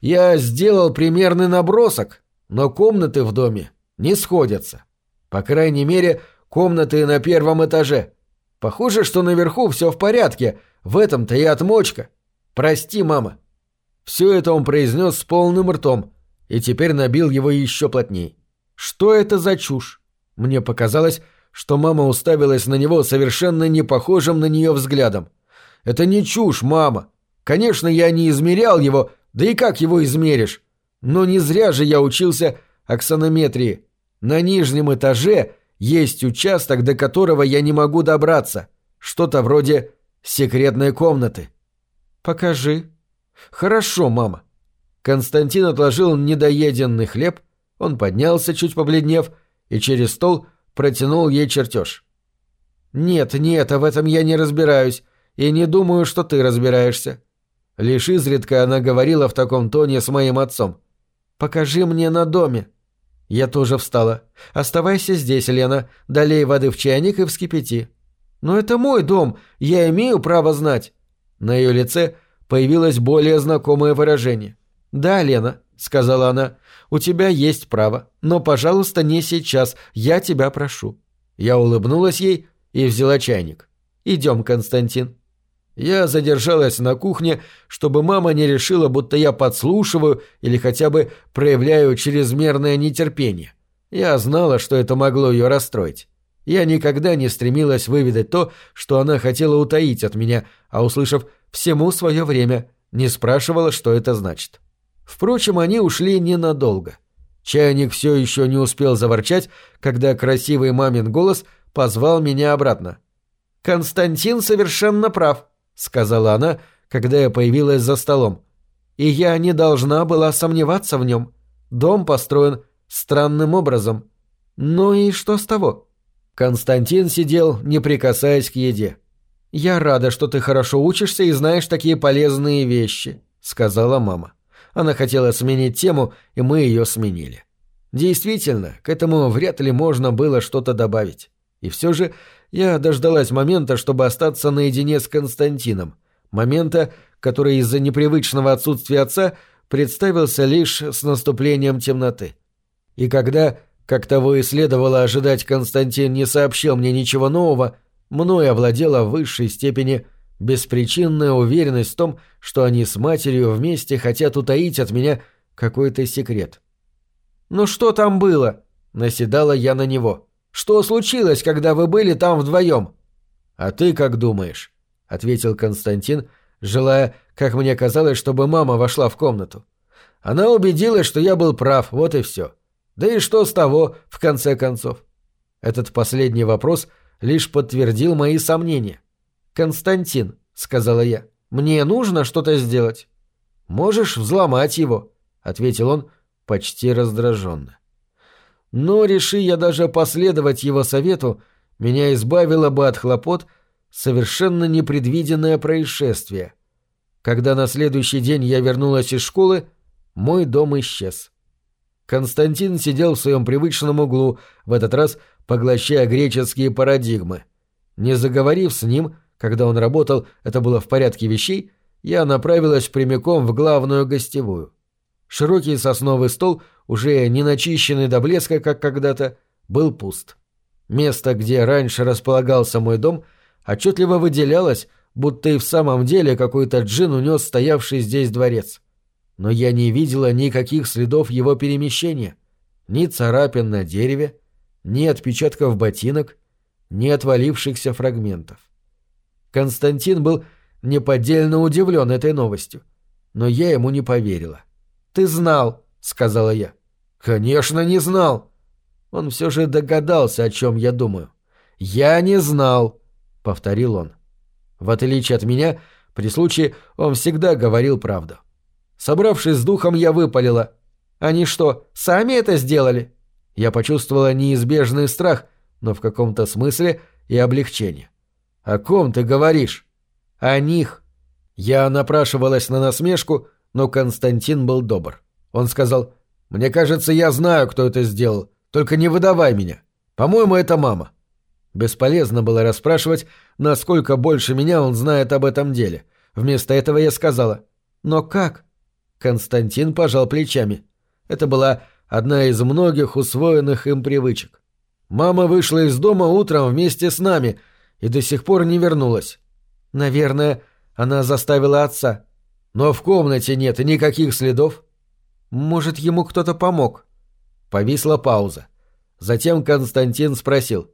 «Я сделал примерный набросок, но комнаты в доме не сходятся. По крайней мере, комнаты на первом этаже. Похоже, что наверху все в порядке, в этом-то и отмочка. Прости, мама». Все это он произнес с полным ртом и теперь набил его еще плотней. «Что это за чушь?» Мне показалось, что мама уставилась на него совершенно не похожим на нее взглядом. «Это не чушь, мама. Конечно, я не измерял его, да и как его измеришь? Но не зря же я учился аксонометрии. На нижнем этаже есть участок, до которого я не могу добраться. Что-то вроде секретной комнаты. Покажи. Хорошо, мама. Константин отложил недоеденный хлеб, он поднялся, чуть побледнев, и через стол протянул ей чертеж. «Нет, нет, в этом я не разбираюсь, и не думаю, что ты разбираешься». Лишь изредка она говорила в таком тоне с моим отцом. «Покажи мне на доме». Я тоже встала. «Оставайся здесь, Лена. Долей воды в чайник и вскипяти». «Но это мой дом. Я имею право знать». На ее лице появилось более знакомое выражение. «Да, Лена», — сказала она, — «у тебя есть право. Но, пожалуйста, не сейчас. Я тебя прошу». Я улыбнулась ей и взяла чайник. «Идем, Константин». Я задержалась на кухне, чтобы мама не решила, будто я подслушиваю или хотя бы проявляю чрезмерное нетерпение. Я знала, что это могло ее расстроить. Я никогда не стремилась выведать то, что она хотела утаить от меня, а услышав «всему свое время», не спрашивала, что это значит. Впрочем, они ушли ненадолго. Чайник все еще не успел заворчать, когда красивый мамин голос позвал меня обратно. «Константин совершенно прав», — сказала она, когда я появилась за столом. «И я не должна была сомневаться в нем. Дом построен странным образом. Ну и что с того?» Константин сидел, не прикасаясь к еде. «Я рада, что ты хорошо учишься и знаешь такие полезные вещи», — сказала мама. Она хотела сменить тему, и мы ее сменили. Действительно, к этому вряд ли можно было что-то добавить. И все же я дождалась момента, чтобы остаться наедине с Константином. Момента, который из-за непривычного отсутствия отца представился лишь с наступлением темноты. И когда, как того и следовало ожидать, Константин не сообщил мне ничего нового, мною овладела в высшей степени беспричинная уверенность в том, что они с матерью вместе хотят утаить от меня какой-то секрет. «Ну что там было?» — наседала я на него. Что случилось, когда вы были там вдвоем?» «А ты как думаешь?» — ответил Константин, желая, как мне казалось, чтобы мама вошла в комнату. Она убедилась, что я был прав, вот и все. Да и что с того, в конце концов? Этот последний вопрос лишь подтвердил мои сомнения. «Константин», — сказала я, — «мне нужно что-то сделать». «Можешь взломать его», — ответил он почти раздраженно. Но, реши я даже последовать его совету, меня избавило бы от хлопот совершенно непредвиденное происшествие. Когда на следующий день я вернулась из школы, мой дом исчез. Константин сидел в своем привычном углу, в этот раз поглощая греческие парадигмы. Не заговорив с ним, когда он работал, это было в порядке вещей, я направилась прямиком в главную гостевую. Широкий сосновый стол — уже не начищенный до блеска, как когда-то, был пуст. Место, где раньше располагался мой дом, отчетливо выделялось, будто и в самом деле какой-то джин унес стоявший здесь дворец. Но я не видела никаких следов его перемещения. Ни царапин на дереве, ни отпечатков ботинок, ни отвалившихся фрагментов. Константин был неподдельно удивлен этой новостью, но я ему не поверила. «Ты знал», сказала я. «Конечно, не знал!» Он все же догадался, о чем я думаю. «Я не знал!» — повторил он. В отличие от меня, при случае он всегда говорил правду. Собравшись с духом, я выпалила. «Они что, сами это сделали?» Я почувствовала неизбежный страх, но в каком-то смысле и облегчение. «О ком ты говоришь?» «О них». Я напрашивалась на насмешку, но Константин был добр. Он сказал, «Мне кажется, я знаю, кто это сделал. Только не выдавай меня. По-моему, это мама». Бесполезно было расспрашивать, насколько больше меня он знает об этом деле. Вместо этого я сказала, «Но как?» Константин пожал плечами. Это была одна из многих усвоенных им привычек. Мама вышла из дома утром вместе с нами и до сих пор не вернулась. Наверное, она заставила отца. Но в комнате нет никаких следов. Может, ему кто-то помог?» Повисла пауза. Затем Константин спросил.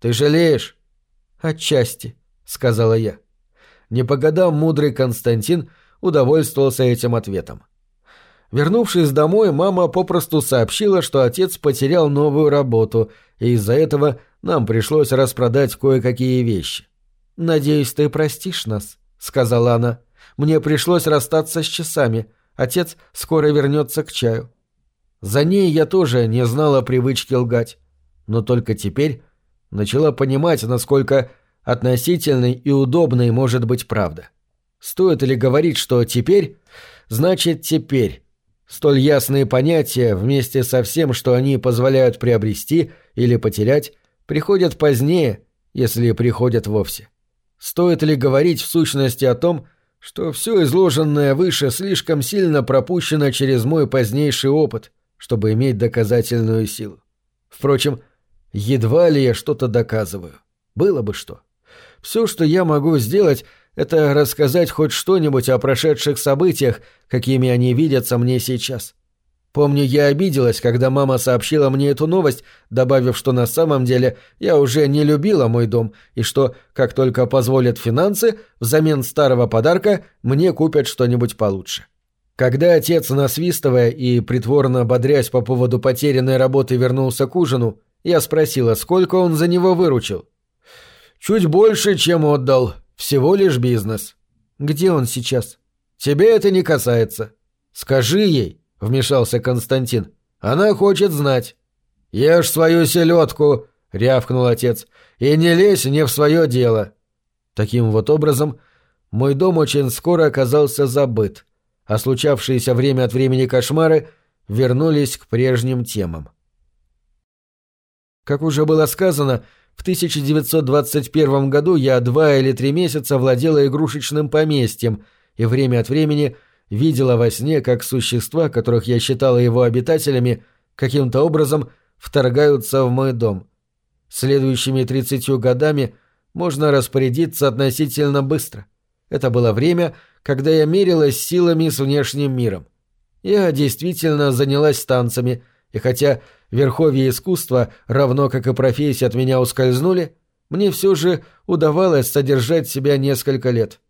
«Ты жалеешь?» «Отчасти», — сказала я. Не по годам мудрый Константин удовольствовался этим ответом. Вернувшись домой, мама попросту сообщила, что отец потерял новую работу, и из-за этого нам пришлось распродать кое-какие вещи. «Надеюсь, ты простишь нас», — сказала она. «Мне пришлось расстаться с часами. Отец скоро вернется к чаю». За ней я тоже не знала привычки лгать, но только теперь начала понимать, насколько относительной и удобной может быть правда. Стоит ли говорить, что теперь значит теперь? Столь ясные понятия, вместе со всем, что они позволяют приобрести или потерять, приходят позднее, если приходят вовсе. Стоит ли говорить в сущности о том, что все изложенное выше слишком сильно пропущено через мой позднейший опыт, чтобы иметь доказательную силу? Впрочем, едва ли я что-то доказываю. Было бы что. Все, что я могу сделать, это рассказать хоть что-нибудь о прошедших событиях, какими они видятся мне сейчас. Помню, я обиделась, когда мама сообщила мне эту новость, добавив, что на самом деле я уже не любила мой дом, и что, как только позволят финансы, взамен старого подарка мне купят что-нибудь получше. Когда отец, насвистывая и притворно бодрясь по поводу потерянной работы, вернулся к ужину, я спросила, сколько он за него выручил. «Чуть больше, чем отдал. Всего лишь бизнес». «Где он сейчас?» «Тебе это не касается. Скажи ей», — вмешался Константин. «Она хочет знать». «Ешь свою селедку», — рявкнул отец, — «и не лезь не в свое дело». Таким вот образом, мой дом очень скоро оказался забыт, а случавшиеся время от времени кошмары вернулись к прежним темам. Как уже было сказано, — в 1921 году я два или три месяца владела игрушечным поместьем и время от времени видела во сне, как существа, которых я считала его обитателями, каким-то образом вторгаются в мой дом. Следующими тридцатью годами можно распорядиться относительно быстро. Это было время, когда я мерилась силами с внешним миром. Я действительно занялась танцами, и хотя верховье искусства, равно как и профессия от меня ускользнули, мне все же удавалось содержать себя несколько лет.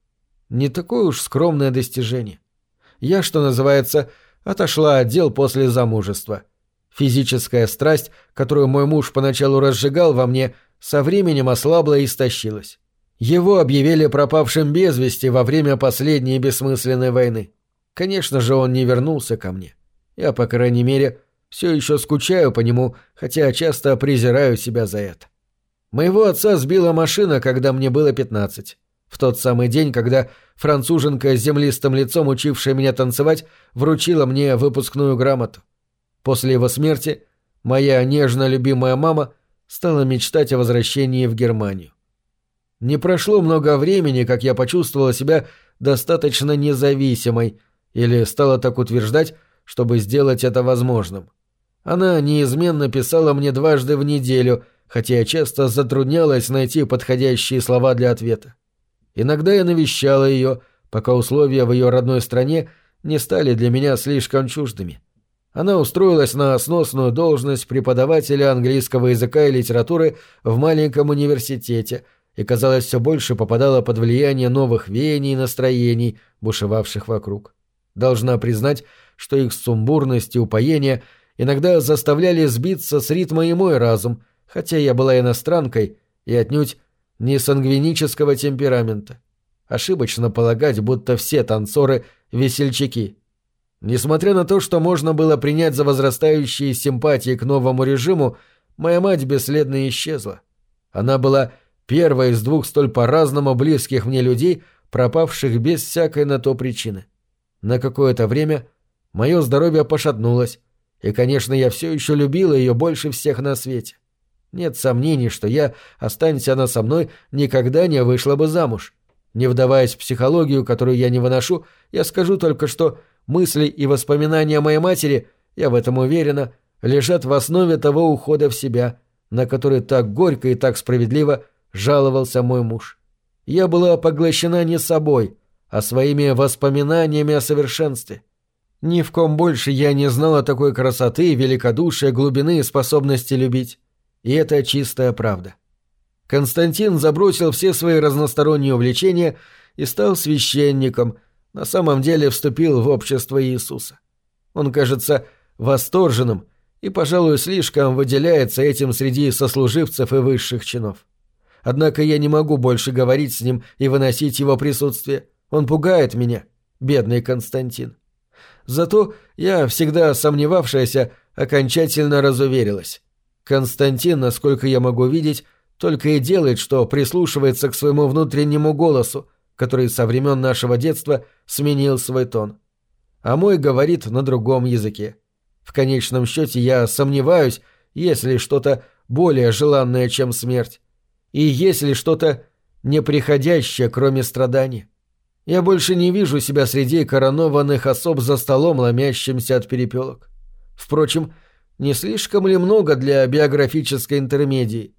Не такое уж скромное достижение. Я, что называется, отошла от дел после замужества. Физическая страсть, которую мой муж поначалу разжигал во мне, со временем ослабла и истощилась. Его объявили пропавшим без вести во время последней бессмысленной войны. Конечно же, он не вернулся ко мне. Я, по крайней мере, все еще скучаю по нему, хотя часто презираю себя за это. Моего отца сбила машина, когда мне было пятнадцать. В тот самый день, когда француженка с землистым лицом, учившая меня танцевать, вручила мне выпускную грамоту. После его смерти моя нежно любимая мама стала мечтать о возвращении в Германию. Не прошло много времени, как я почувствовала себя достаточно независимой, или стала так утверждать, чтобы сделать это возможным. Она неизменно писала мне дважды в неделю, хотя я часто затруднялась найти подходящие слова для ответа. Иногда я навещала ее, пока условия в ее родной стране не стали для меня слишком чуждыми. Она устроилась на сносную должность преподавателя английского языка и литературы в маленьком университете и, казалось, все больше попадала под влияние новых веяний и настроений, бушевавших вокруг. Должна признать, что их сумбурность и упоение – иногда заставляли сбиться с ритма и мой разум, хотя я была иностранкой и отнюдь не сангвинического темперамента. Ошибочно полагать, будто все танцоры — весельчаки. Несмотря на то, что можно было принять за возрастающие симпатии к новому режиму, моя мать бесследно исчезла. Она была первой из двух столь по-разному близких мне людей, пропавших без всякой на то причины. На какое-то время мое здоровье пошатнулось, и, конечно, я все еще любила ее больше всех на свете. Нет сомнений, что я, останься она со мной, никогда не вышла бы замуж. Не вдаваясь в психологию, которую я не выношу, я скажу только, что мысли и воспоминания моей матери, я в этом уверена, лежат в основе того ухода в себя, на который так горько и так справедливо жаловался мой муж. Я была поглощена не собой, а своими воспоминаниями о совершенстве. Ни в ком больше я не знала такой красоты, великодушия, глубины и способности любить. И это чистая правда. Константин забросил все свои разносторонние увлечения и стал священником, на самом деле вступил в общество Иисуса. Он кажется восторженным и, пожалуй, слишком выделяется этим среди сослуживцев и высших чинов. Однако я не могу больше говорить с ним и выносить его присутствие. Он пугает меня, бедный Константин. Зато я, всегда сомневавшаяся, окончательно разуверилась. Константин, насколько я могу видеть, только и делает, что прислушивается к своему внутреннему голосу, который со времен нашего детства сменил свой тон. А мой говорит на другом языке. В конечном счете я сомневаюсь, есть ли что-то более желанное, чем смерть, и есть ли что-то неприходящее, кроме страданий. Я больше не вижу себя среди коронованных особ за столом, ломящимся от перепелок. Впрочем, не слишком ли много для биографической интермедии?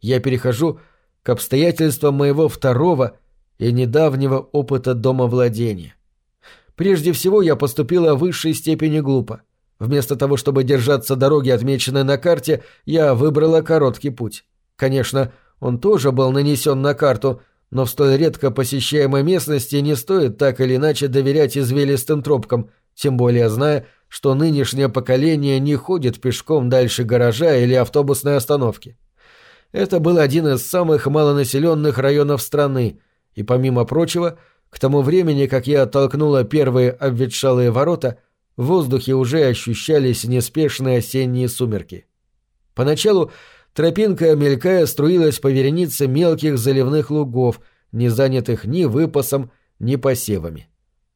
Я перехожу к обстоятельствам моего второго и недавнего опыта домовладения. Прежде всего я поступила в высшей степени глупо. Вместо того, чтобы держаться дороги, отмеченной на карте, я выбрала короткий путь. Конечно, он тоже был нанесен на карту, но в столь редко посещаемой местности не стоит так или иначе доверять извилистым тропкам, тем более зная, что нынешнее поколение не ходит пешком дальше гаража или автобусной остановки. Это был один из самых малонаселенных районов страны, и, помимо прочего, к тому времени, как я оттолкнула первые обветшалые ворота, в воздухе уже ощущались неспешные осенние сумерки. Поначалу тропинка, мелькая, струилась по веренице мелких заливных лугов, не занятых ни выпасом, ни посевами.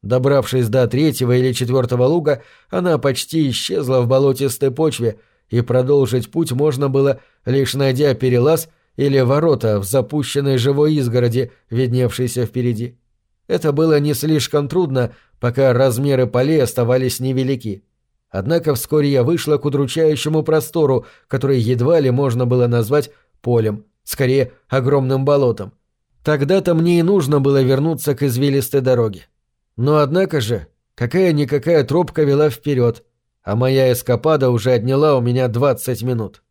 Добравшись до третьего или четвертого луга, она почти исчезла в болотистой почве, и продолжить путь можно было, лишь найдя перелаз или ворота в запущенной живой изгороди, видневшейся впереди. Это было не слишком трудно, пока размеры полей оставались невелики. Однако вскоре я вышла к удручающему простору, который едва ли можно было назвать полем, скорее огромным болотом. Тогда-то мне и нужно было вернуться к извилистой дороге. Но однако же, какая-никакая тропка вела вперед, а моя эскапада уже отняла у меня 20 минут.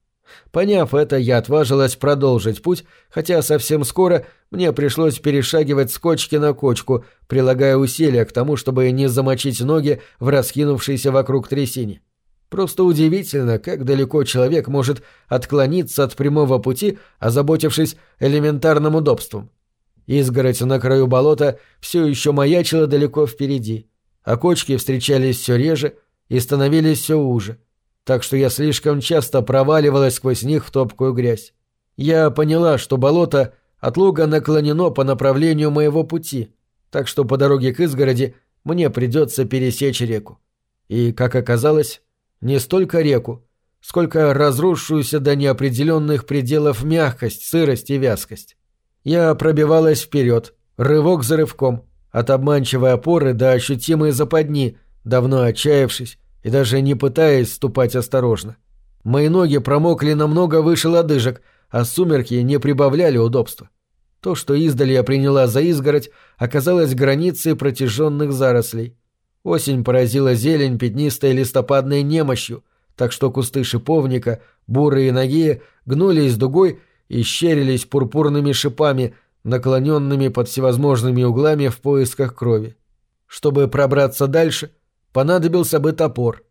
Поняв это, я отважилась продолжить путь, хотя совсем скоро мне пришлось перешагивать с на кочку, прилагая усилия к тому, чтобы не замочить ноги в раскинувшейся вокруг трясине. Просто удивительно, как далеко человек может отклониться от прямого пути, озаботившись элементарным удобством. Изгородь на краю болота все еще маячила далеко впереди, а кочки встречались все реже и становились все уже, так что я слишком часто проваливалась сквозь них в топкую грязь. Я поняла, что болото от луга наклонено по направлению моего пути, так что по дороге к изгороди мне придется пересечь реку. И, как оказалось, не столько реку, сколько разрушившуюся до неопределенных пределов мягкость, сырость и вязкость. Я пробивалась вперед, рывок за рывком, от обманчивой опоры до ощутимой западни, давно отчаявшись и даже не пытаясь ступать осторожно. Мои ноги промокли намного выше лодыжек, а сумерки не прибавляли удобства. То, что издали я приняла за изгородь, оказалось границей протяженных зарослей. Осень поразила зелень пятнистой листопадной немощью, так что кусты шиповника, бурые ноги, гнулись дугой и щерились пурпурными шипами, наклоненными под всевозможными углами в поисках крови. Чтобы пробраться дальше, понадобился бы топор.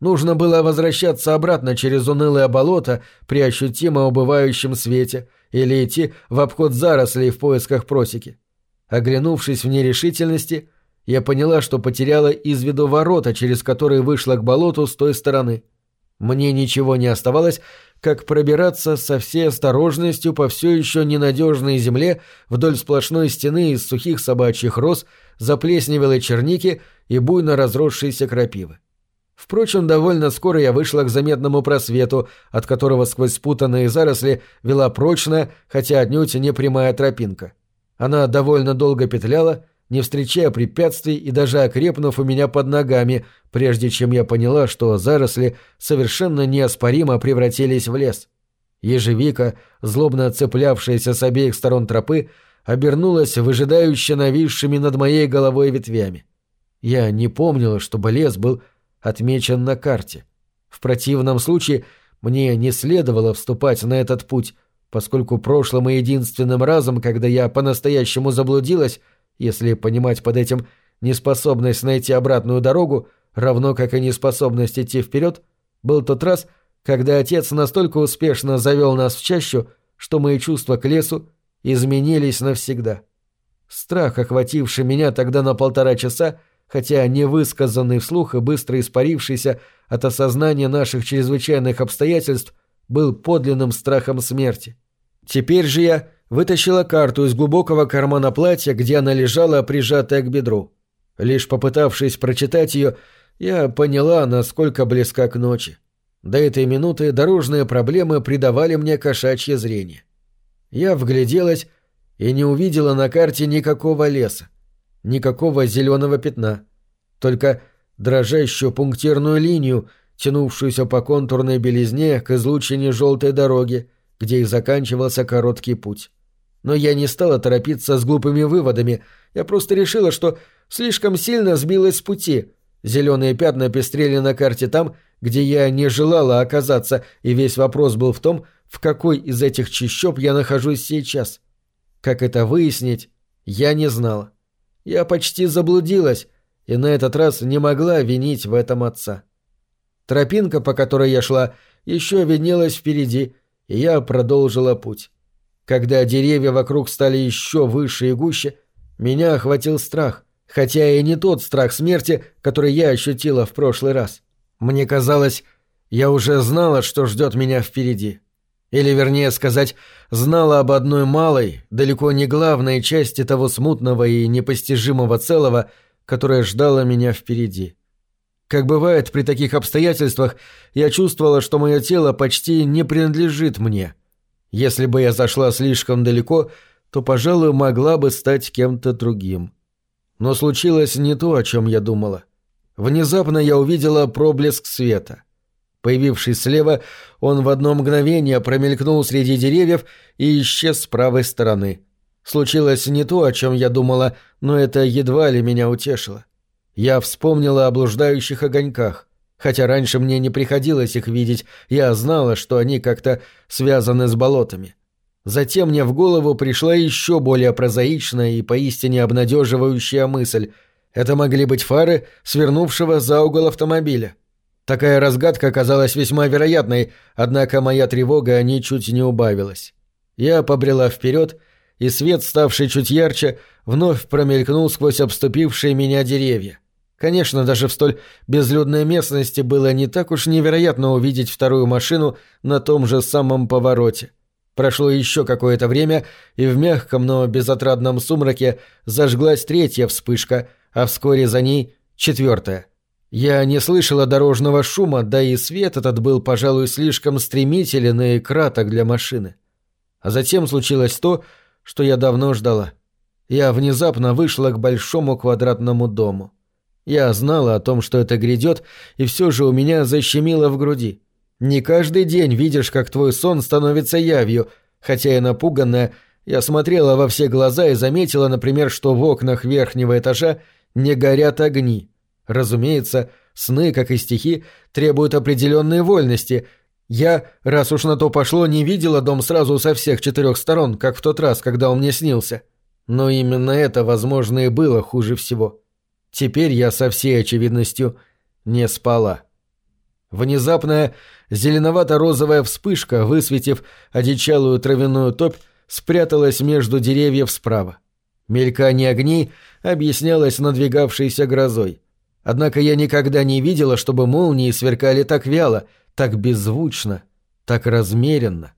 Нужно было возвращаться обратно через унылое болото при ощутимо убывающем свете или идти в обход зарослей в поисках просеки. Оглянувшись в нерешительности, я поняла, что потеряла из виду ворота, через которые вышла к болоту с той стороны. Мне ничего не оставалось, как пробираться со всей осторожностью по все еще ненадежной земле вдоль сплошной стены из сухих собачьих роз, заплесневелой черники и буйно разросшейся крапивы. Впрочем, довольно скоро я вышла к заметному просвету, от которого сквозь спутанные заросли вела прочная, хотя отнюдь не прямая тропинка. Она довольно долго петляла, не встречая препятствий и даже окрепнув у меня под ногами, прежде чем я поняла, что заросли совершенно неоспоримо превратились в лес. Ежевика, злобно цеплявшаяся с обеих сторон тропы, обернулась выжидающе нависшими над моей головой ветвями. Я не помнила, чтобы лес был отмечен на карте. В противном случае мне не следовало вступать на этот путь, поскольку прошлым и единственным разом, когда я по-настоящему заблудилась, если понимать под этим неспособность найти обратную дорогу, равно как и неспособность идти вперед, был тот раз, когда отец настолько успешно завел нас в чащу, что мои чувства к лесу изменились навсегда. Страх, охвативший меня тогда на полтора часа, хотя не высказанный вслух и быстро испарившийся от осознания наших чрезвычайных обстоятельств, был подлинным страхом смерти. Теперь же я вытащила карту из глубокого кармана платья, где она лежала, прижатая к бедру. Лишь попытавшись прочитать ее, я поняла, насколько близка к ночи. До этой минуты дорожные проблемы придавали мне кошачье зрение. Я вгляделась и не увидела на карте никакого леса, никакого зеленого пятна, только дрожащую пунктирную линию, тянувшуюся по контурной белизне к излучине желтой дороги, где и заканчивался короткий путь. Но я не стала торопиться с глупыми выводами, я просто решила, что слишком сильно сбилась с пути. Зеленые пятна пестрели на карте там, где я не желала оказаться, и весь вопрос был в том, в какой из этих чащоб я нахожусь сейчас. Как это выяснить, я не знала. Я почти заблудилась, и на этот раз не могла винить в этом отца. Тропинка, по которой я шла, еще виднелась впереди, и я продолжила путь. Когда деревья вокруг стали еще выше и гуще, меня охватил страх, хотя и не тот страх смерти, который я ощутила в прошлый раз. Мне казалось, я уже знала, что ждет меня впереди. Или, вернее сказать, знала об одной малой, далеко не главной части того смутного и непостижимого целого, которое ждало меня впереди. Как бывает при таких обстоятельствах, я чувствовала, что мое тело почти не принадлежит мне. Если бы я зашла слишком далеко, то, пожалуй, могла бы стать кем-то другим. Но случилось не то, о чем я думала. Внезапно я увидела проблеск света. Появившись слева, он в одно мгновение промелькнул среди деревьев и исчез с правой стороны. Случилось не то, о чем я думала, но это едва ли меня утешило. Я вспомнила о блуждающих огоньках. Хотя раньше мне не приходилось их видеть, я знала, что они как-то связаны с болотами. Затем мне в голову пришла еще более прозаичная и поистине обнадеживающая мысль. Это могли быть фары, свернувшего за угол автомобиля. Такая разгадка казалась весьма вероятной, однако моя тревога ничуть не убавилась. Я побрела вперед, и свет, ставший чуть ярче, вновь промелькнул сквозь обступившие меня деревья. Конечно, даже в столь безлюдной местности было не так уж невероятно увидеть вторую машину на том же самом повороте. Прошло еще какое-то время, и в мягком, но безотрадном сумраке зажглась третья вспышка, а вскоре за ней четвертая. Я не слышала дорожного шума, да и свет этот был, пожалуй, слишком стремителен и краток для машины. А затем случилось то, что я давно ждала. Я внезапно вышла к большому квадратному дому. Я знала о том, что это грядет, и все же у меня защемило в груди. Не каждый день видишь, как твой сон становится явью, хотя и напуганная, я смотрела во все глаза и заметила, например, что в окнах верхнего этажа не горят огни. Разумеется, сны, как и стихи, требуют определенной вольности. Я, раз уж на то пошло, не видела дом сразу со всех четырех сторон, как в тот раз, когда он мне снился. Но именно это, возможно, и было хуже всего. Теперь я со всей очевидностью не спала. Внезапная зеленовато-розовая вспышка, высветив одичалую травяную топь, спряталась между деревьев справа. Мелькание огней объяснялось надвигавшейся грозой. Однако я никогда не видела, чтобы молнии сверкали так вяло, так беззвучно, так размеренно.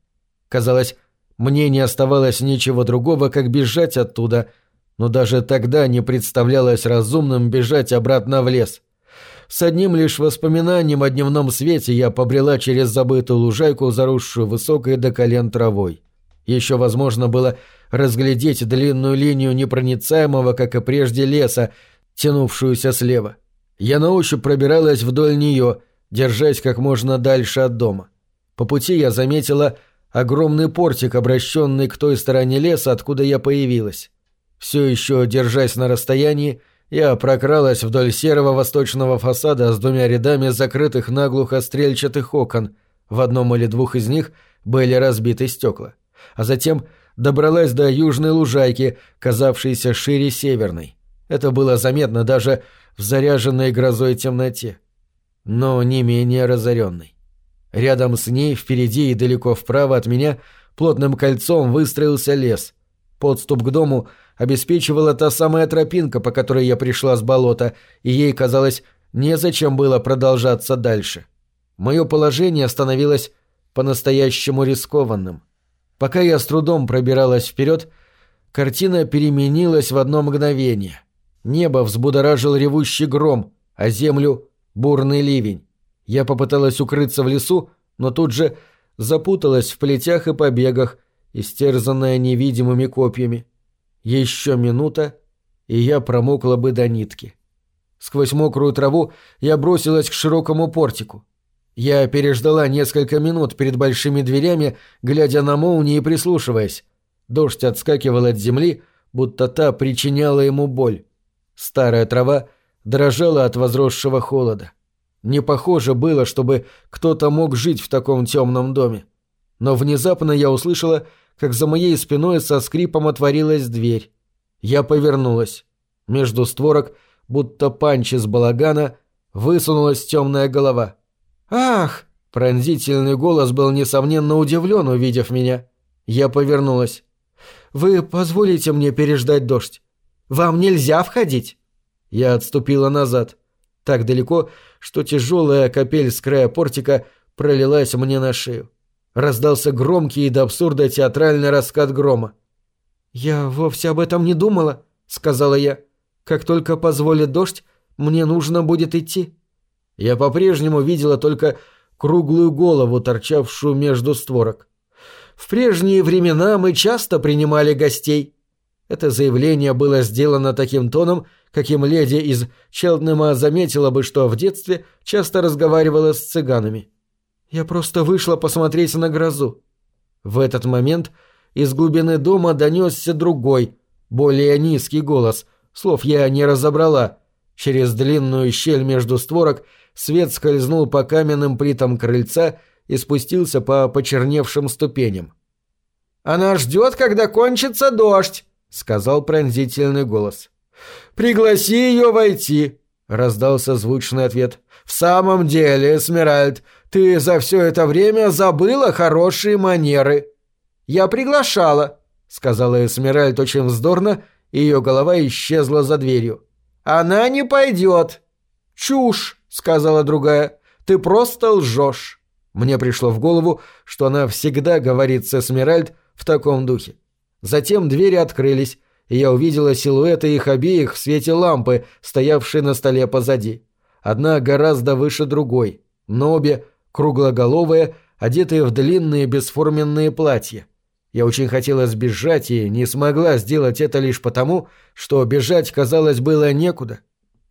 Казалось, мне не оставалось ничего другого, как бежать оттуда — но даже тогда не представлялось разумным бежать обратно в лес. С одним лишь воспоминанием о дневном свете я побрела через забытую лужайку, заросшую высокой до колен травой. Еще возможно было разглядеть длинную линию непроницаемого, как и прежде, леса, тянувшуюся слева. Я на ощупь пробиралась вдоль нее, держась как можно дальше от дома. По пути я заметила огромный портик, обращенный к той стороне леса, откуда я появилась. Все еще держась на расстоянии, я прокралась вдоль серого восточного фасада с двумя рядами закрытых наглухо стрельчатых окон. В одном или двух из них были разбиты стекла. А затем добралась до южной лужайки, казавшейся шире северной. Это было заметно даже в заряженной грозой темноте, но не менее разоренной. Рядом с ней, впереди и далеко вправо от меня, плотным кольцом выстроился лес. Подступ к дому обеспечивала та самая тропинка, по которой я пришла с болота, и ей, казалось, незачем было продолжаться дальше. Мое положение становилось по-настоящему рискованным. Пока я с трудом пробиралась вперед, картина переменилась в одно мгновение. Небо взбудоражил ревущий гром, а землю — бурный ливень. Я попыталась укрыться в лесу, но тут же запуталась в плетях и побегах, истерзанная невидимыми копьями. Еще минута, и я промокла бы до нитки. Сквозь мокрую траву я бросилась к широкому портику. Я переждала несколько минут перед большими дверями, глядя на молнии и прислушиваясь. Дождь отскакивал от земли, будто та причиняла ему боль. Старая трава дрожала от возросшего холода. Не похоже было, чтобы кто-то мог жить в таком темном доме. Но внезапно я услышала, как за моей спиной со скрипом отворилась дверь. Я повернулась. Между створок, будто панч из балагана, высунулась темная голова. «Ах!» — пронзительный голос был, несомненно, удивлен, увидев меня. Я повернулась. «Вы позволите мне переждать дождь? Вам нельзя входить!» Я отступила назад. Так далеко, что тяжелая капель с края портика пролилась мне на шею. Раздался громкий и до абсурда театральный раскат грома. «Я вовсе об этом не думала», — сказала я. «Как только позволит дождь, мне нужно будет идти». Я по-прежнему видела только круглую голову, торчавшую между створок. В прежние времена мы часто принимали гостей. Это заявление было сделано таким тоном, каким леди из Челтнема заметила бы, что в детстве часто разговаривала с цыганами. «Я просто вышла посмотреть на грозу». В этот момент из глубины дома донесся другой, более низкий голос. Слов я не разобрала. Через длинную щель между створок свет скользнул по каменным плитам крыльца и спустился по почерневшим ступеням. «Она ждет, когда кончится дождь», — сказал пронзительный голос. «Пригласи ее войти», — раздался звучный ответ. «В самом деле, Эсмеральд, ты за все это время забыла хорошие манеры». «Я приглашала», — сказала Эсмеральд очень вздорно, и ее голова исчезла за дверью. «Она не пойдет». «Чушь», — сказала другая. «Ты просто лжешь». Мне пришло в голову, что она всегда говорит с Эсмеральд в таком духе. Затем двери открылись, и я увидела силуэты их обеих в свете лампы, стоявшей на столе позади. Одна гораздо выше другой, но обе круглоголовые, одетые в длинные бесформенные платья. Я очень хотела сбежать и не смогла сделать это лишь потому, что бежать, казалось, было некуда.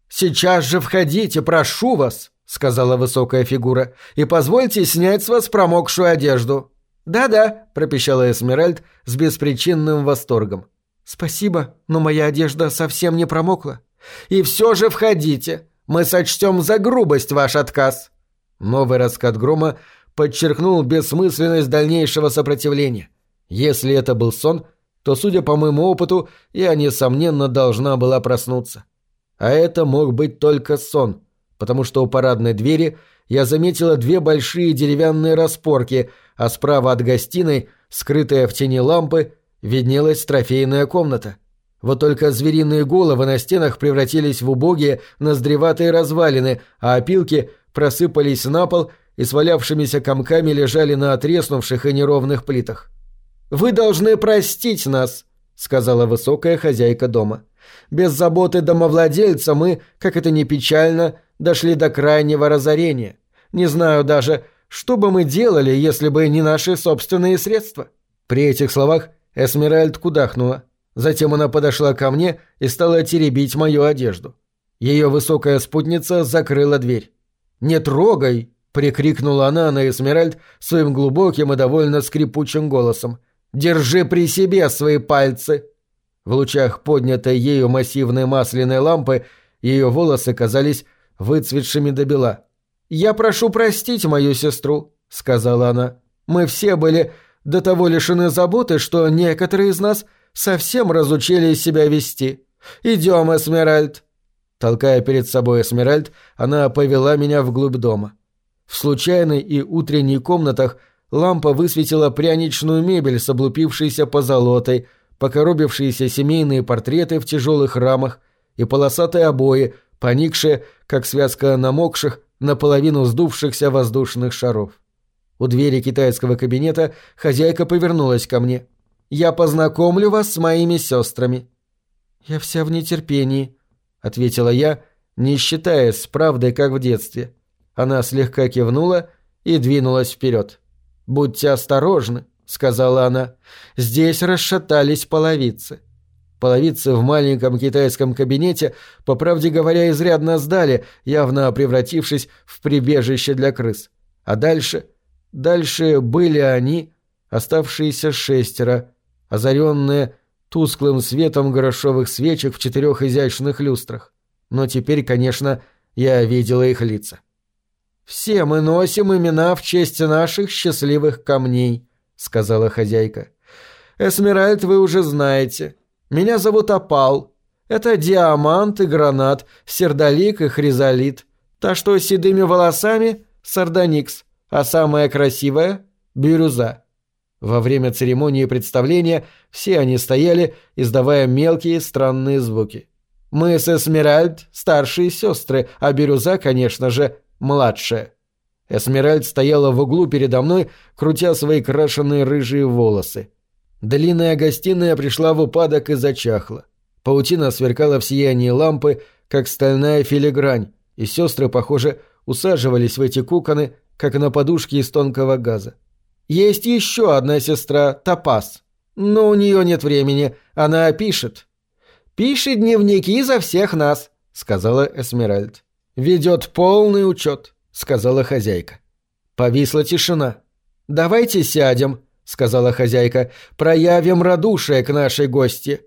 «Сейчас же входите, прошу вас!» — сказала высокая фигура, — «и позвольте снять с вас промокшую одежду». «Да-да», — пропищала Эсмеральд с беспричинным восторгом. «Спасибо, но моя одежда совсем не промокла». «И все же входите. Мы сочтем за грубость ваш отказ». Новый раскат грома подчеркнул бессмысленность дальнейшего сопротивления. Если это был сон, то, судя по моему опыту, я, несомненно, должна была проснуться. А это мог быть только сон, потому что у парадной двери я заметила две большие деревянные распорки, а справа от гостиной, скрытая в тени лампы, виднелась трофейная комната. Вот только звериные головы на стенах превратились в убогие, ноздреватые развалины, а опилки просыпались на пол и свалявшимися комками лежали на отреснувших и неровных плитах. «Вы должны простить нас», — сказала высокая хозяйка дома. «Без заботы домовладельца мы, как это ни печально, дошли до крайнего разорения. Не знаю даже, что бы мы делали, если бы не наши собственные средства». При этих словах Эсмеральд кудахнула. Затем она подошла ко мне и стала теребить мою одежду. Ее высокая спутница закрыла дверь. «Не трогай!» — прикрикнула она на Эсмеральд своим глубоким и довольно скрипучим голосом. «Держи при себе свои пальцы!» В лучах поднятой ею массивной масляной лампы ее волосы казались выцветшими до бела. «Я прошу простить мою сестру», — сказала она. «Мы все были до того лишены заботы, что некоторые из нас совсем разучили себя вести. Идем, Эсмеральд». Толкая перед собой Эсмеральд, она повела меня вглубь дома. В случайной и утренней комнатах лампа высветила пряничную мебель с облупившейся позолотой, покоробившиеся семейные портреты в тяжелых рамах и полосатые обои, поникшие, как связка намокших, наполовину сдувшихся воздушных шаров. У двери китайского кабинета хозяйка повернулась ко мне. «Я познакомлю вас с моими сестрами». «Я вся в нетерпении», — ответила я, не считаясь с правдой, как в детстве. Она слегка кивнула и двинулась вперед. «Будьте осторожны», — сказала она. «Здесь расшатались половицы». Половицы в маленьком китайском кабинете, по правде говоря, изрядно сдали, явно превратившись в прибежище для крыс. А дальше... Дальше были они, оставшиеся шестеро, озаренные тусклым светом горошовых свечек в четырех изящных люстрах. Но теперь, конечно, я видела их лица. «Все мы носим имена в честь наших счастливых камней», — сказала хозяйка. «Эсмеральд вы уже знаете. Меня зовут Апал. Это диамант и гранат, сердолик и хризолит. Та, что с седыми волосами — сардоникс, а самая красивая — бирюза. Во время церемонии представления все они стояли, издавая мелкие странные звуки. Мы с Эсмеральд — старшие сестры, а бирюза, конечно же, младшая. Эсмеральд стояла в углу передо мной, крутя свои крашеные рыжие волосы. Длинная гостиная пришла в упадок и зачахла. Паутина сверкала в сиянии лампы, как стальная филигрань, и сестры, похоже, усаживались в эти куконы, как на подушке из тонкого газа. Есть еще одна сестра, Топас. Но у нее нет времени, она пишет. «Пишет дневники за всех нас», — сказала Эсмеральд. «Ведет полный учет», — сказала хозяйка. Повисла тишина. «Давайте сядем», — сказала хозяйка, — «проявим радушие к нашей гости».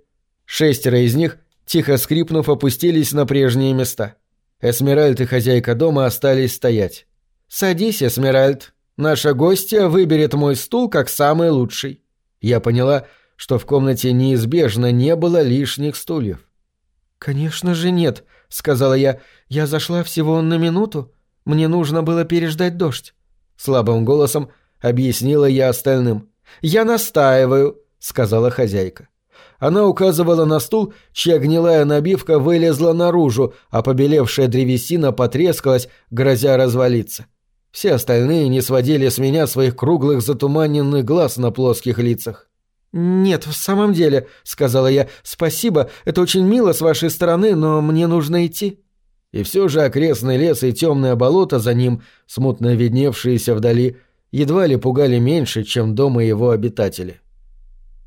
Шестеро из них, тихо скрипнув, опустились на прежние места. Эсмеральд и хозяйка дома остались стоять. «Садись, Эсмеральд. Наша гостья выберет мой стул как самый лучший». Я поняла, что в комнате неизбежно не было лишних стульев. «Конечно же нет», — сказала я. «Я зашла всего на минуту. Мне нужно было переждать дождь». Слабым голосом объяснила я остальным. «Я настаиваю», — сказала хозяйка. Она указывала на стул, чья гнилая набивка вылезла наружу, а побелевшая древесина потрескалась, грозя развалиться. Все остальные не сводили с меня своих круглых затуманенных глаз на плоских лицах. «Нет, в самом деле», — сказала я, — «спасибо, это очень мило с вашей стороны, но мне нужно идти». И все же окрестный лес и темное болото за ним, смутно видневшиеся вдали, едва ли пугали меньше, чем дома его обитатели.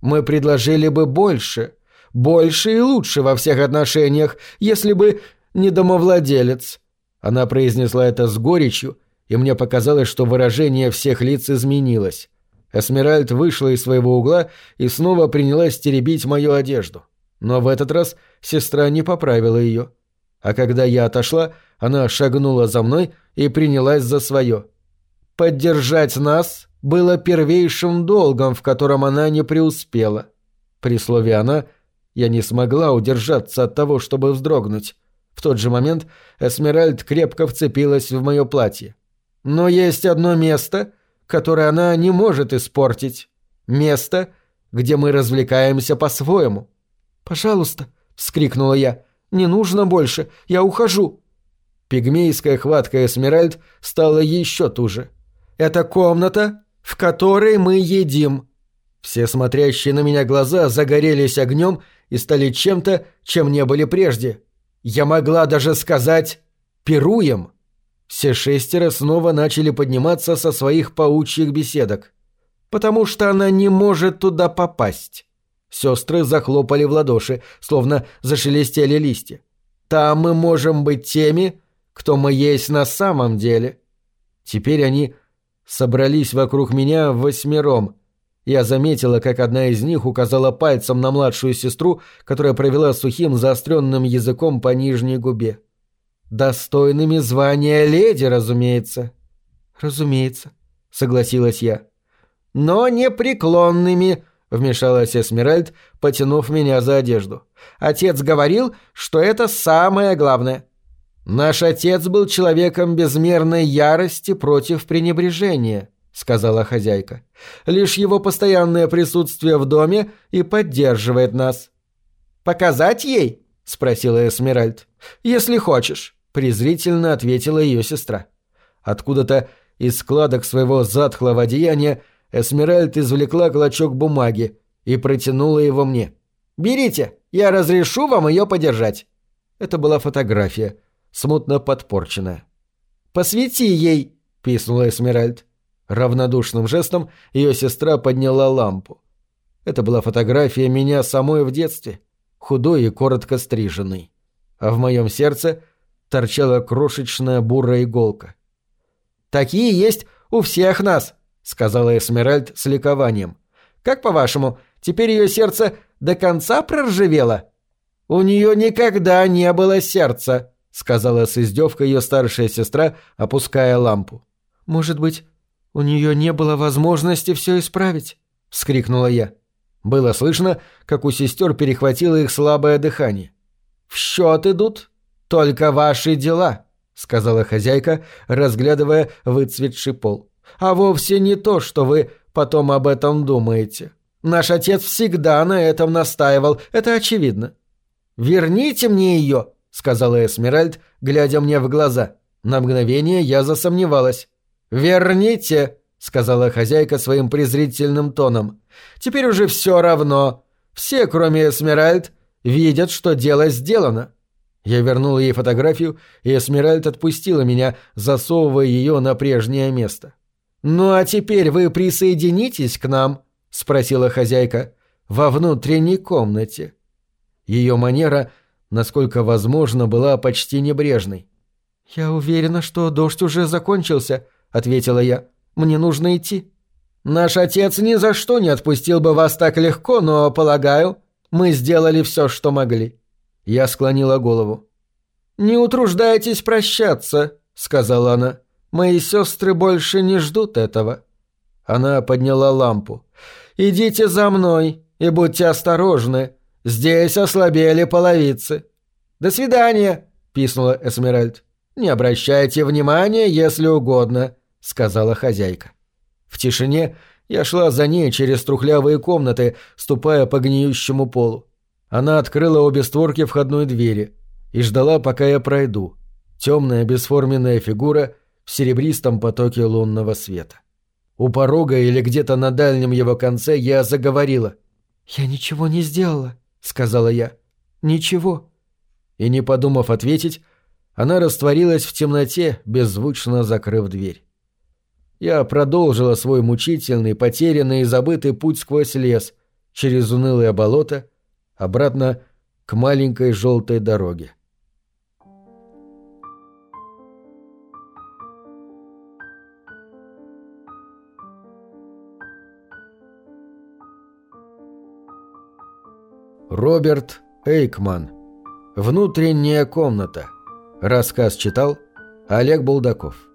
Мы предложили бы больше, больше и лучше во всех отношениях, если бы не домовладелец. Она произнесла это с горечью, и мне показалось, что выражение всех лиц изменилось. Эсмеральд вышла из своего угла и снова принялась теребить мою одежду. Но в этот раз сестра не поправила ее. А когда я отошла, она шагнула за мной и принялась за свое. Поддержать нас было первейшим долгом, в котором она не преуспела. При слове «она» я не смогла удержаться от того, чтобы вздрогнуть. В тот же момент Эсмеральд крепко вцепилась в мое платье. Но есть одно место, которое она не может испортить. Место, где мы развлекаемся по-своему. «Пожалуйста», — вскрикнула я, — «не нужно больше, я ухожу». Пигмейская хватка Эсмеральд стала еще туже. Это комната, в которой мы едим». Все смотрящие на меня глаза загорелись огнем и стали чем-то, чем не были прежде. Я могла даже сказать «пируем». Все шестеро снова начали подниматься со своих паучьих беседок. «Потому что она не может туда попасть». Сестры захлопали в ладоши, словно зашелестели листья. «Там мы можем быть теми, кто мы есть на самом деле». Теперь они собрались вокруг меня восьмером. Я заметила, как одна из них указала пальцем на младшую сестру, которая провела сухим заостренным языком по нижней губе. «Достойными звания леди, разумеется». «Разумеется», — согласилась я. «Но непреклонными», — вмешалась Эсмеральд, потянув меня за одежду. «Отец говорил, что это самое главное. Наш отец был человеком безмерной ярости против пренебрежения», — сказала хозяйка. «Лишь его постоянное присутствие в доме и поддерживает нас». «Показать ей?» — спросила Эсмеральд. «Если хочешь», — презрительно ответила ее сестра. Откуда-то из складок своего затхлого одеяния Эсмеральд извлекла клочок бумаги и протянула его мне. «Берите, я разрешу вам ее подержать». Это была фотография, смутно подпорченная. «Посвети ей!» — писнула Эсмеральд. Равнодушным жестом ее сестра подняла лампу. Это была фотография меня самой в детстве, худой и коротко стриженной. А в моем сердце торчала крошечная бурая иголка. «Такие есть у всех нас!» — сказала Эсмеральд с ликованием. «Как по-вашему, теперь ее сердце до конца проржавело?» «У нее никогда не было сердца», — сказала с издевкой ее старшая сестра, опуская лампу. «Может быть, у нее не было возможности все исправить?» — вскрикнула я. Было слышно, как у сестер перехватило их слабое дыхание. «В счет идут только ваши дела», — сказала хозяйка, разглядывая выцветший пол а вовсе не то, что вы потом об этом думаете. Наш отец всегда на этом настаивал, это очевидно. «Верните мне ее», — сказала Эсмеральд, глядя мне в глаза. На мгновение я засомневалась. «Верните», — сказала хозяйка своим презрительным тоном. «Теперь уже все равно. Все, кроме Эсмеральд, видят, что дело сделано». Я вернул ей фотографию, и Эсмеральд отпустила меня, засовывая ее на прежнее место. «Ну а теперь вы присоединитесь к нам?» — спросила хозяйка. «Во внутренней комнате». Ее манера, насколько возможно, была почти небрежной. «Я уверена, что дождь уже закончился», — ответила я. «Мне нужно идти». «Наш отец ни за что не отпустил бы вас так легко, но, полагаю, мы сделали все, что могли». Я склонила голову. «Не утруждайтесь прощаться», — сказала она. Мои сестры больше не ждут этого». Она подняла лампу. «Идите за мной и будьте осторожны. Здесь ослабели половицы». «До свидания», — писнула Эсмеральд. «Не обращайте внимания, если угодно», — сказала хозяйка. В тишине я шла за ней через трухлявые комнаты, ступая по гниющему полу. Она открыла обе створки входной двери и ждала, пока я пройду. Темная бесформенная фигура в серебристом потоке лунного света. У порога или где-то на дальнем его конце я заговорила. «Я ничего не сделала», — сказала я. «Ничего». И не подумав ответить, она растворилась в темноте, беззвучно закрыв дверь. Я продолжила свой мучительный, потерянный и забытый путь сквозь лес, через унылое болото, обратно к маленькой желтой дороге. Роберт Эйкман. Внутренняя комната. Рассказ читал Олег Булдаков.